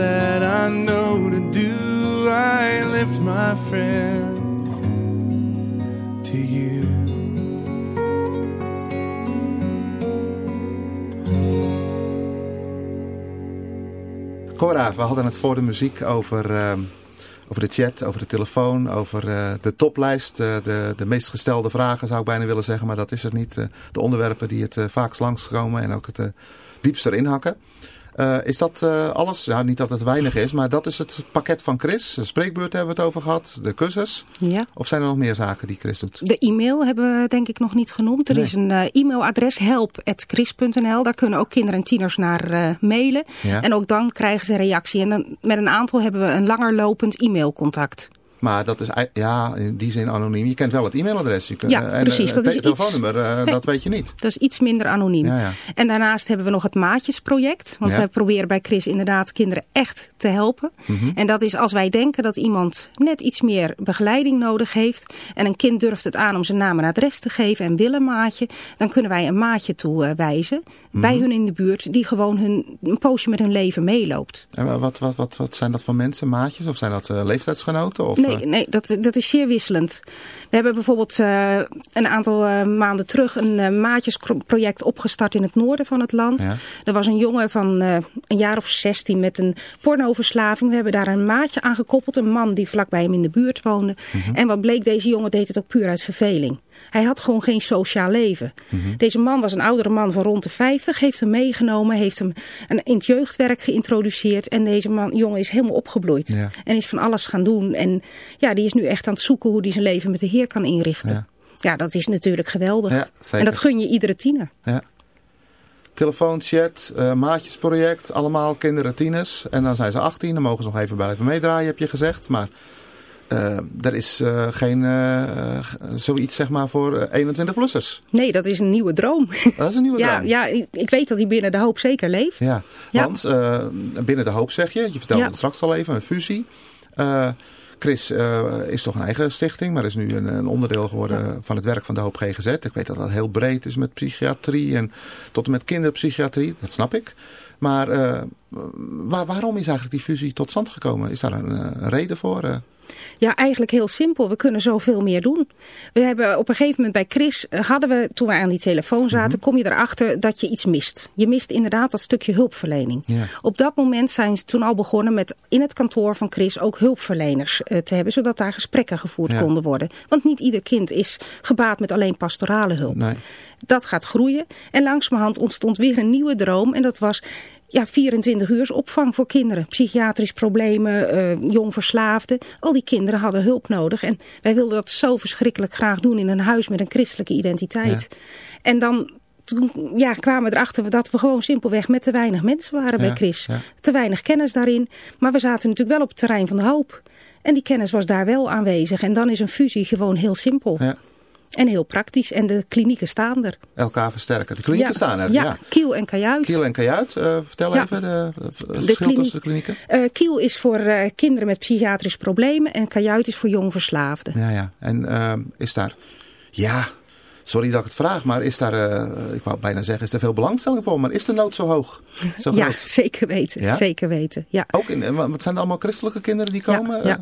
Speaker 5: that I know to do. I lift my friend to you.
Speaker 4: Cora, we hadden het voor de muziek over, ehm, over de chat, over de telefoon, over eh, de toplijst. eh, de, de meest gestelde vragen zou ik bijna willen zeggen, maar dat is het niet. eh, de onderwerpen die het vaakst langskomen en ook het eh, diepst erin hakken. Eh, is dat eh, alles? Ja, niet dat het weinig is, maar dat is het pakket van Chris. De spreekbeurt hebben we het over gehad, de cursus.
Speaker 3: Ja.
Speaker 4: Of zijn er nog meer zaken die Chris doet?
Speaker 3: De e-mail hebben we denk ik nog niet genoemd. Er
Speaker 4: Nee.
Speaker 3: is een eh, e-mailadres help.chris.nl. Daar kunnen ook kinderen en tieners naar mailen.
Speaker 4: Ja.
Speaker 3: En ook dan krijgen ze reactie. En dan, met een aantal hebben we een langer lopend e-mailcontact.
Speaker 4: Maar dat is ja, in die zin anoniem. Je kent wel het e-mailadres. Je kunt,
Speaker 3: Ja,
Speaker 4: eh, en,
Speaker 3: precies,
Speaker 4: eh,
Speaker 3: dat
Speaker 4: het
Speaker 3: is
Speaker 4: te-
Speaker 3: iets-
Speaker 4: telefoonnummer, eh,
Speaker 3: Nee.
Speaker 4: dat weet je niet.
Speaker 3: Dat is iets minder anoniem.
Speaker 4: Ja, ja.
Speaker 3: En daarnaast hebben we nog het Maatjesproject. Want
Speaker 4: Ja.
Speaker 3: wij proberen bij Chris inderdaad kinderen echt te helpen.
Speaker 4: Mhm.
Speaker 3: En dat is als wij denken dat iemand net iets meer begeleiding nodig heeft. En een kind durft het aan om zijn naam en adres te geven en wil een maatje. Dan kunnen wij een maatje toewijzen bij
Speaker 4: Mhm.
Speaker 3: hun in de buurt. Die gewoon hun, een poosje met hun leven meeloopt.
Speaker 4: En wat, wat, wat, wat zijn dat voor mensen, maatjes? Of zijn dat leeftijdsgenoten? Of,
Speaker 3: Nee, nee dat, dat is zeer wisselend. We hebben bijvoorbeeld eh, een aantal eh, maanden terug een eh, maatjesproject opgestart in het noorden van het land.
Speaker 4: Ja.
Speaker 3: Er was een jongen van een jaar of 16 met een pornoverslaving. We hebben daar een maatje aan gekoppeld, een man die vlakbij hem in de buurt woonde.
Speaker 4: Mhm.
Speaker 3: En wat bleek, deze jongen deed het ook puur uit verveling. Hij had gewoon geen sociaal leven.
Speaker 4: Mhm.
Speaker 3: Deze man was een oudere man van rond de 50, heeft hem meegenomen, heeft hem een, in het jeugdwerk geïntroduceerd. En deze man, jongen is helemaal opgebloeid.
Speaker 4: Ja.
Speaker 3: En is van alles gaan doen. En ja, die is nu echt aan het zoeken hoe hij zijn leven met de Heer kan inrichten.
Speaker 4: Ja.
Speaker 3: Ja, dat is natuurlijk geweldig.
Speaker 4: Ja,
Speaker 3: en dat gun je iedere tiener.
Speaker 4: Ja. Telefoon, chat, eh, maatjesproject, allemaal kinderen, tieners. En dan zijn ze 18, dan mogen ze nog even blijven meedraaien, heb je gezegd. Maar er is eh, geen eh, eh, zoiets zeg maar voor eh, 21-plussers.
Speaker 3: Nee, dat is een nieuwe droom.
Speaker 4: Dat is een nieuwe
Speaker 3: ja,
Speaker 4: droom.
Speaker 3: ja, ik weet dat hij binnen de hoop zeker leeft.
Speaker 4: Ja,
Speaker 3: Ja.
Speaker 4: want eh, binnen de hoop zeg je, je vertelde
Speaker 3: Ja.
Speaker 4: het straks al even, een fusie. Eh, Chris eh, is toch een eigen stichting, maar is nu een, een onderdeel geworden van het werk van de Hoop GGZ. Ik weet dat dat heel breed is met psychiatrie en tot en met kinderpsychiatrie, dat snap ik. Maar eh, waar, waarom is eigenlijk die fusie tot stand gekomen? Is daar een, eh, een reden voor? eh?
Speaker 3: Ja, eigenlijk heel simpel. We kunnen zoveel meer doen. We hebben op een gegeven moment bij Chris, eh, hadden we toen we aan die telefoon zaten, kom je erachter dat je iets mist. Je mist inderdaad dat stukje hulpverlening.
Speaker 4: Ja.
Speaker 3: Op dat moment zijn ze toen al begonnen met in het kantoor van Chris ook hulpverleners eh, te hebben, zodat daar gesprekken gevoerd
Speaker 4: Ja.
Speaker 3: konden worden. Want niet ieder kind is gebaat met alleen pastorale hulp.
Speaker 4: Nee.
Speaker 3: Dat gaat groeien. En langzamerhand ontstond weer een nieuwe droom. En dat was ja, 24 uur opvang voor kinderen. Psychiatrische problemen, eh, jong verslaafden. Al die kinderen hadden hulp nodig. En wij wilden dat zo verschrikkelijk graag doen in een huis met een christelijke identiteit. En dan toen ja, kwamen we erachter dat we gewoon simpelweg met te weinig mensen waren bij Chris.
Speaker 4: ja.
Speaker 3: Te weinig kennis daarin. Maar we zaten natuurlijk wel op het terrein van de hoop. En die kennis was daar wel aanwezig. En dan is een fusie gewoon heel simpel.
Speaker 4: Ja.
Speaker 3: En heel praktisch. En de klinieken staan er.
Speaker 4: Elkaar versterken. De klinieken
Speaker 3: Ja,
Speaker 4: staan er.
Speaker 3: Ja,
Speaker 4: Ja.
Speaker 3: Kiel en Kajuit.
Speaker 4: Kiel en Kajuit, eh, vertel
Speaker 3: Ja.
Speaker 4: even de, de, verschil
Speaker 3: kliniek-
Speaker 4: tussen de klinieken.
Speaker 3: Eh, Kiel is voor eh, kinderen met psychiatrische problemen en Kajuit is voor jong verslaafden.
Speaker 4: Ja, ja. En ehm, is daar, ja, sorry dat ik het vraag, maar is daar, eh, ik wou bijna zeggen, is er veel belangstelling voor, maar is de nood zo hoog? Zo
Speaker 3: ja,
Speaker 4: groot?
Speaker 3: zeker weten.
Speaker 4: Ja?
Speaker 3: Zeker weten. Ja.
Speaker 4: Ook in, en wat zijn er allemaal christelijke kinderen die komen?
Speaker 3: Ja,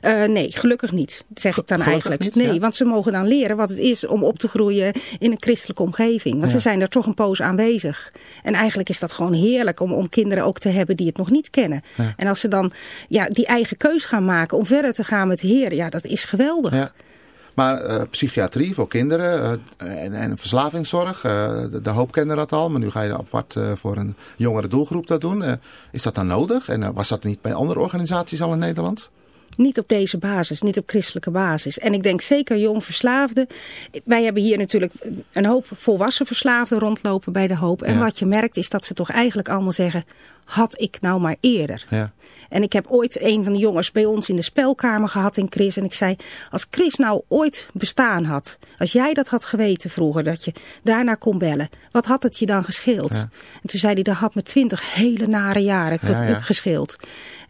Speaker 3: Eh, nee, gelukkig niet, zeg ik dan eigenlijk.
Speaker 4: niet,
Speaker 3: nee, want ze mogen dan leren wat het is om op te groeien in een christelijke omgeving. Want ze zijn er toch een poos aanwezig. En eigenlijk is dat gewoon heerlijk om, om kinderen ook te hebben die het nog niet kennen. En als ze dan ja, die eigen keus gaan maken om verder te gaan met de Heer, ja, dat is geweldig.
Speaker 4: Maar eh, psychiatrie voor kinderen eh, en, en verslavingszorg, eh, de, de hoop kende dat al, maar nu ga je apart voor een jongere doelgroep dat doen. Is dat dan nodig? En was dat niet bij andere organisaties al in Nederland?
Speaker 3: Niet op deze basis, niet op christelijke basis. En ik denk zeker jong verslaafden. Wij hebben hier natuurlijk een hoop volwassen verslaafden rondlopen bij de hoop. En
Speaker 4: Ja.
Speaker 3: wat je merkt is dat ze toch eigenlijk allemaal zeggen, had ik nou maar eerder.
Speaker 4: Ja.
Speaker 3: En ik heb ooit een van de jongens bij ons in de spelkamer gehad in Chris. En ik zei, als Chris nou ooit bestaan had. Als jij dat had geweten vroeger, dat je daarna kon bellen. Wat had het je dan gescheeld?
Speaker 4: Ja.
Speaker 3: En toen zei hij, dat had me twintig hele nare jaren
Speaker 4: ja.
Speaker 3: gescheeld.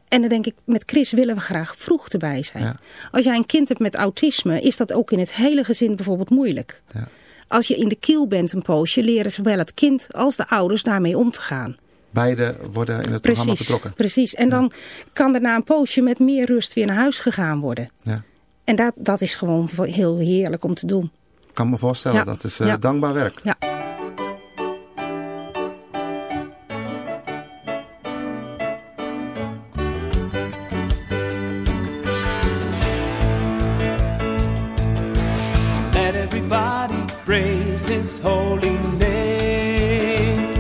Speaker 3: En dan denk ik, met Chris willen we graag vroeg erbij zijn.
Speaker 4: Ja.
Speaker 3: Als jij een kind hebt met autisme, is dat ook in het hele gezin bijvoorbeeld moeilijk.
Speaker 4: Ja.
Speaker 3: Als je in de kiel bent een poosje, leren zowel het kind als de ouders daarmee om te gaan.
Speaker 4: Beide worden in het programma betrokken.
Speaker 3: precies. En dan kan er na een poosje met meer rust weer naar huis gegaan worden.
Speaker 4: Ja.
Speaker 3: En dat, dat is gewoon heel heerlijk om te doen.
Speaker 4: Ik kan me voorstellen, dat is eh, dankbaar werk.
Speaker 3: Ja.
Speaker 7: His holy name.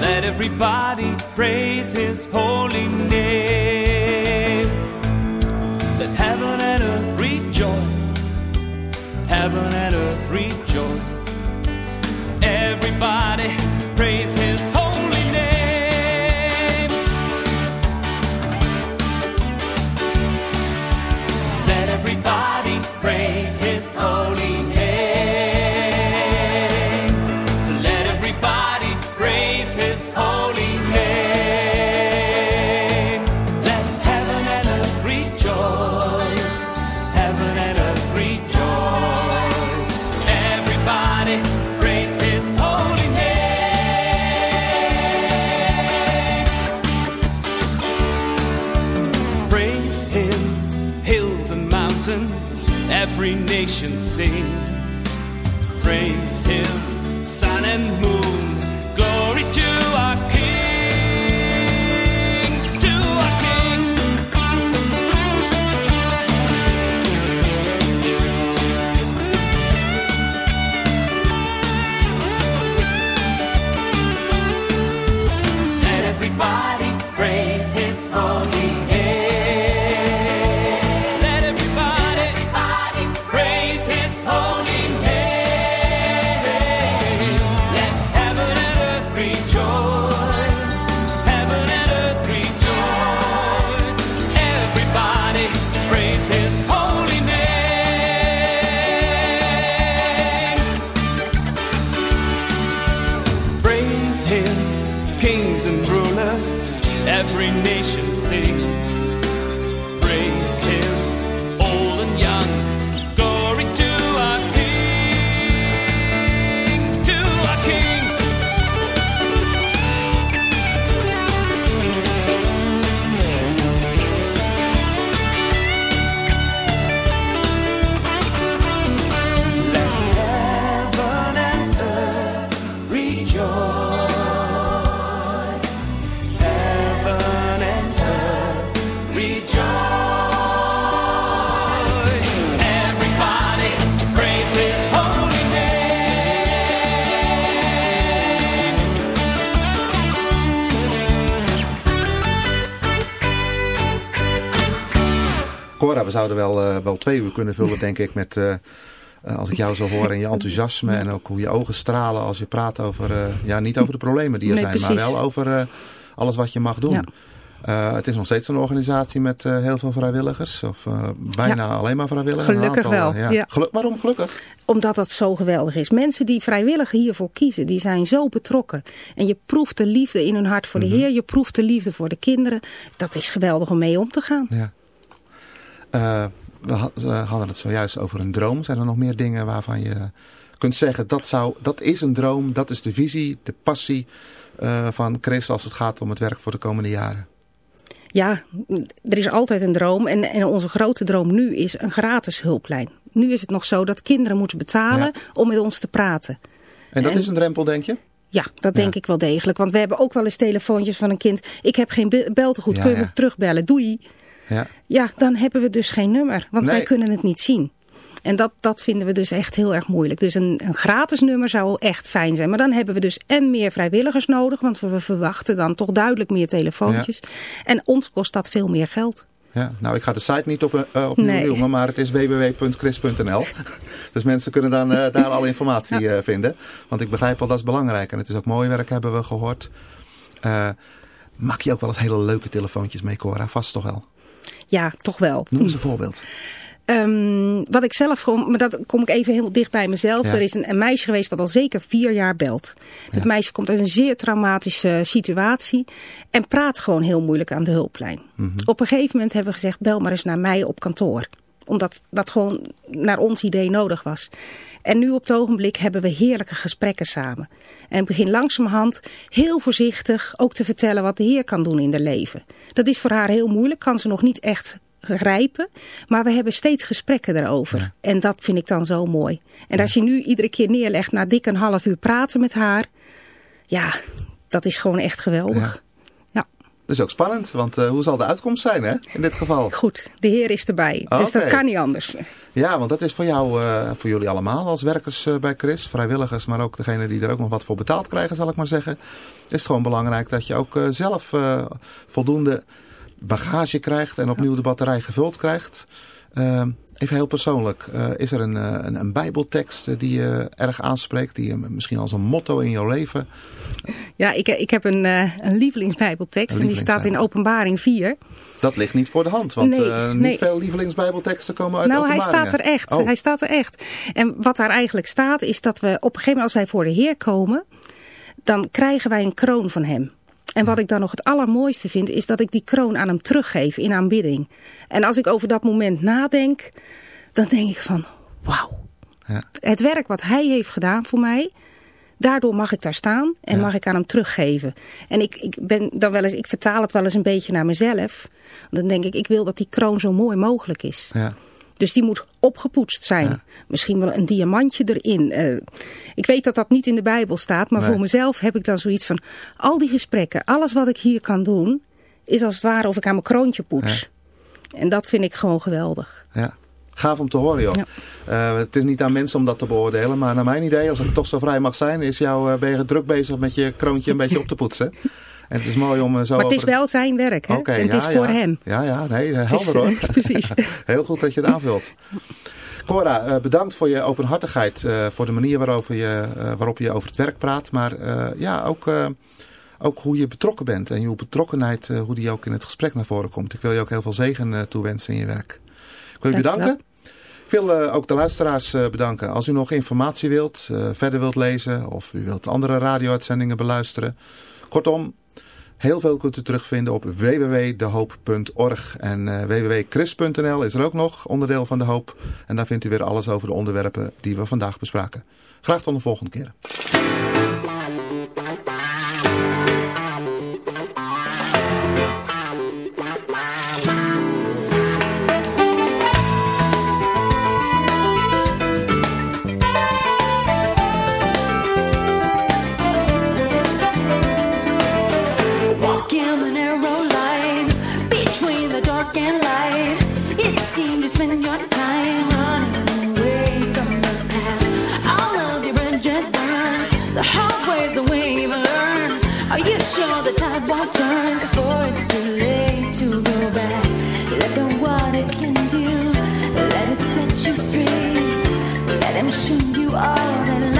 Speaker 7: Let everybody praise his holy name. Nation sing.
Speaker 4: Zouden wel, uh, wel twee uur kunnen vullen, denk ik, met... Uh, als ik jou zo hoor en je enthousiasme en ook hoe je ogen stralen als je praat over, ja, niet over de problemen die er
Speaker 3: Nee,
Speaker 4: zijn,
Speaker 3: precies.
Speaker 4: maar wel over alles wat je mag doen.
Speaker 3: Ja.
Speaker 4: Uh, het is nog steeds een organisatie met uh, heel veel vrijwilligers. Of uh, bijna
Speaker 3: Ja.
Speaker 4: alleen maar vrijwilligers.
Speaker 3: Gelukkig
Speaker 4: aantal,
Speaker 3: wel,
Speaker 4: Ja. waarom gelukkig?
Speaker 3: Omdat dat zo geweldig is. Mensen die vrijwillig hiervoor kiezen, die zijn zo betrokken. En je proeft de liefde in hun hart voor
Speaker 4: Mhm.
Speaker 3: de Heer. Je proeft de liefde voor de kinderen. Dat is geweldig om mee om te gaan.
Speaker 4: Ja. Uh, we had- we hadden het zojuist over een droom. Zijn er nog meer dingen waarvan je kunt zeggen... dat, zou, dat is een droom, dat is de visie, de passie uh, van Chris... als het gaat om het werk voor de komende jaren?
Speaker 3: Ja, er is altijd een droom. En, en onze grote droom nu is een gratis hulplijn. Nu is het nog zo dat kinderen moeten betalen
Speaker 4: Ja.
Speaker 3: om met ons te praten.
Speaker 4: En dat
Speaker 3: En-
Speaker 4: is een drempel, denk je?
Speaker 3: Ja, dat denk ik wel degelijk. Want we hebben ook wel eens telefoontjes van een kind. Ik heb geen be- beltegoed,
Speaker 4: Ja,
Speaker 3: kun je me terugbellen? Doei.
Speaker 4: Ja.
Speaker 3: Ja, dan hebben we dus geen nummer. Want
Speaker 4: Nee.
Speaker 3: wij kunnen het niet zien. En dat, dat vinden we dus echt heel erg moeilijk. Dus een, een gratis nummer zou echt fijn zijn. Maar dan hebben we dus en meer vrijwilligers nodig. Want we verwachten dan toch duidelijk meer telefoontjes. En ons kost dat veel meer geld.
Speaker 4: Ja, nou ik ga de site niet op, uh, opnieuw
Speaker 3: Nee.
Speaker 4: noemen, maar het is www.chris.nl. dus mensen kunnen dan eh, daar alle informatie eh, vinden. Want ik begrijp wel, dat is belangrijk. En het is ook mooi werk, hebben we gehoord. Eh, maak je ook wel eens hele leuke telefoontjes mee, Cora? Vast toch wel?
Speaker 3: Ja, toch wel.
Speaker 4: Noem eens een voorbeeld.
Speaker 3: Ehm, wat ik zelf gewoon, maar dat kom ik even heel dicht bij mezelf.
Speaker 4: Ja.
Speaker 3: Er is een, een meisje geweest wat al zeker vier jaar belt. Het meisje komt uit een zeer traumatische situatie en praat gewoon heel moeilijk aan de hulplijn.
Speaker 4: Mhm.
Speaker 3: Op een gegeven moment hebben we gezegd, bel maar eens naar mij op kantoor. Omdat dat gewoon naar ons idee nodig was. En nu op het ogenblik hebben we heerlijke gesprekken samen. En ik begin langzamerhand heel voorzichtig ook te vertellen wat de Heer kan doen in haar leven. Dat is voor haar heel moeilijk, kan ze nog niet echt grijpen. Maar we hebben steeds gesprekken daarover. En dat vind ik dan zo mooi. En als je nu iedere keer neerlegt na dik een half uur praten met haar. Ja, dat is gewoon echt geweldig.
Speaker 4: Dat is ook spannend, want eh, hoe zal de uitkomst zijn hè, in dit geval?
Speaker 3: Goed, de Heer is erbij. Dus dat kan niet anders.
Speaker 4: Ja, want dat is voor jou, eh, voor jullie allemaal als werkers eh, bij Chris, vrijwilligers, maar ook degene die er ook nog wat voor betaald krijgen, zal ik maar zeggen. Is het gewoon belangrijk dat je ook zelf voldoende bagage krijgt en opnieuw de batterij gevuld krijgt. Even heel persoonlijk, eh, is er een, eh, een, een bijbeltekst eh, die je erg aanspreekt, die je misschien als een motto in jouw leven...
Speaker 3: Ja, ik, ik heb een, een lievelingsbijbeltekst.
Speaker 4: Een
Speaker 3: en die staat in openbaring 4.
Speaker 4: Dat ligt niet voor de hand, want
Speaker 3: Nee,
Speaker 4: niet
Speaker 3: nee.
Speaker 4: veel lievelingsbijbelteksten komen uit
Speaker 3: Nou, hij
Speaker 4: openbaringen.
Speaker 3: staat er echt.
Speaker 4: Oh.
Speaker 3: Hij staat er echt. En wat daar eigenlijk staat is dat we op een gegeven moment als wij voor de Heer komen, dan krijgen wij een kroon van hem. En wat ik dan nog het allermooiste vind, is dat ik die kroon aan hem teruggeef in aanbidding. En als ik over dat moment nadenk, dan denk ik van, wauw.
Speaker 4: Ja.
Speaker 3: Het werk wat hij heeft gedaan voor mij, daardoor mag ik daar staan en
Speaker 4: Ja.
Speaker 3: mag ik aan hem teruggeven. En ik, ik, ben dan wel eens, ik vertaal het wel eens een beetje naar mezelf. Dan denk ik, ik wil dat die kroon zo mooi mogelijk is.
Speaker 4: Ja.
Speaker 3: Dus die moet opgepoetst zijn. Misschien wel een diamantje erin. Eh, ik weet dat dat niet in de Bijbel staat. Maar
Speaker 4: Nee.
Speaker 3: voor mezelf heb ik dan zoiets van... Al die gesprekken, alles wat ik hier kan doen... is als het ware of ik aan mijn kroontje poets. En dat vind ik gewoon geweldig.
Speaker 4: Ja. Gaaf om te horen, joh.
Speaker 3: Ja.
Speaker 4: Eh, het is niet aan mensen om dat te beoordelen. Maar naar mijn idee, als ik toch zo vrij mag zijn... Is jou, eh, ben je druk bezig met je kroontje een beetje op te poetsen. En het is mooi om eh, zo
Speaker 3: maar het is wel zijn werk. Hè? En het
Speaker 4: ja,
Speaker 3: is voor
Speaker 4: ja.
Speaker 3: hem.
Speaker 4: Ja, ja, nee, helder hoor.
Speaker 3: precies.
Speaker 4: Heel goed dat je het aanvult. Cora, eh, bedankt voor je openhartigheid. eh, voor de manier waarover je, waarop je over het werk praat. Maar ja, ook, ook hoe je betrokken bent. En je betrokkenheid, hoe die ook in het gesprek naar voren komt. Ik wil je ook heel veel zegen toewensen in je werk. Ik wil je
Speaker 3: Dank je
Speaker 4: bedanken. Ik wil ook de luisteraars bedanken. Als u nog informatie wilt, verder wilt lezen of u wilt andere radio-uitzendingen beluisteren. Kortom, heel veel kunt u terugvinden op www.dehoop.org. En eh www.chris.nl is er ook nog, onderdeel van De Hoop. En daar vindt u weer alles over de onderwerpen die we vandaag bespraken. Graag tot de volgende keer.
Speaker 2: Let him show you all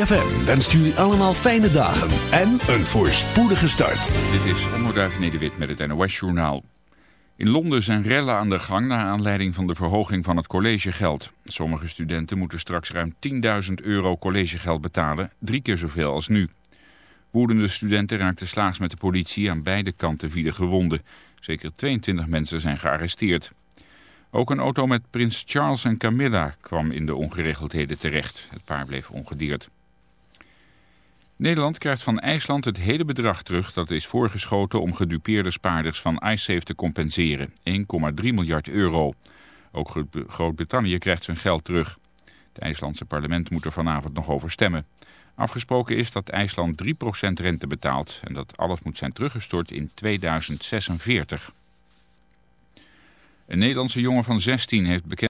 Speaker 8: ZFM wenst jullie allemaal fijne dagen en een voorspoedige start.
Speaker 9: Dit is Onderduif Nederwit met het NOS Journaal. In Londen zijn rellen aan de gang naar aanleiding van de verhoging van het collegegeld. Sommige studenten moeten straks ruim 10.000 euro collegegeld betalen, drie keer zoveel als nu. Woedende studenten raakten slaags met de politie, aan beide kanten vielen gewonden. Zeker 22 mensen zijn gearresteerd. Ook een auto met prins Charles en Camilla kwam in de ongeregeldheden terecht. Het paar bleef ongedeerd. Nederland krijgt van IJsland het hele bedrag terug dat is voorgeschoten om gedupeerde spaarders van iSafe te compenseren. 1,3 miljard euro. Ook Groot-Brittannië krijgt zijn geld terug. Het IJslandse parlement moet er vanavond nog over stemmen. Afgesproken is dat IJsland 3% rente betaalt en dat alles moet zijn teruggestort in 2046. Een Nederlandse jongen van 16 heeft bekend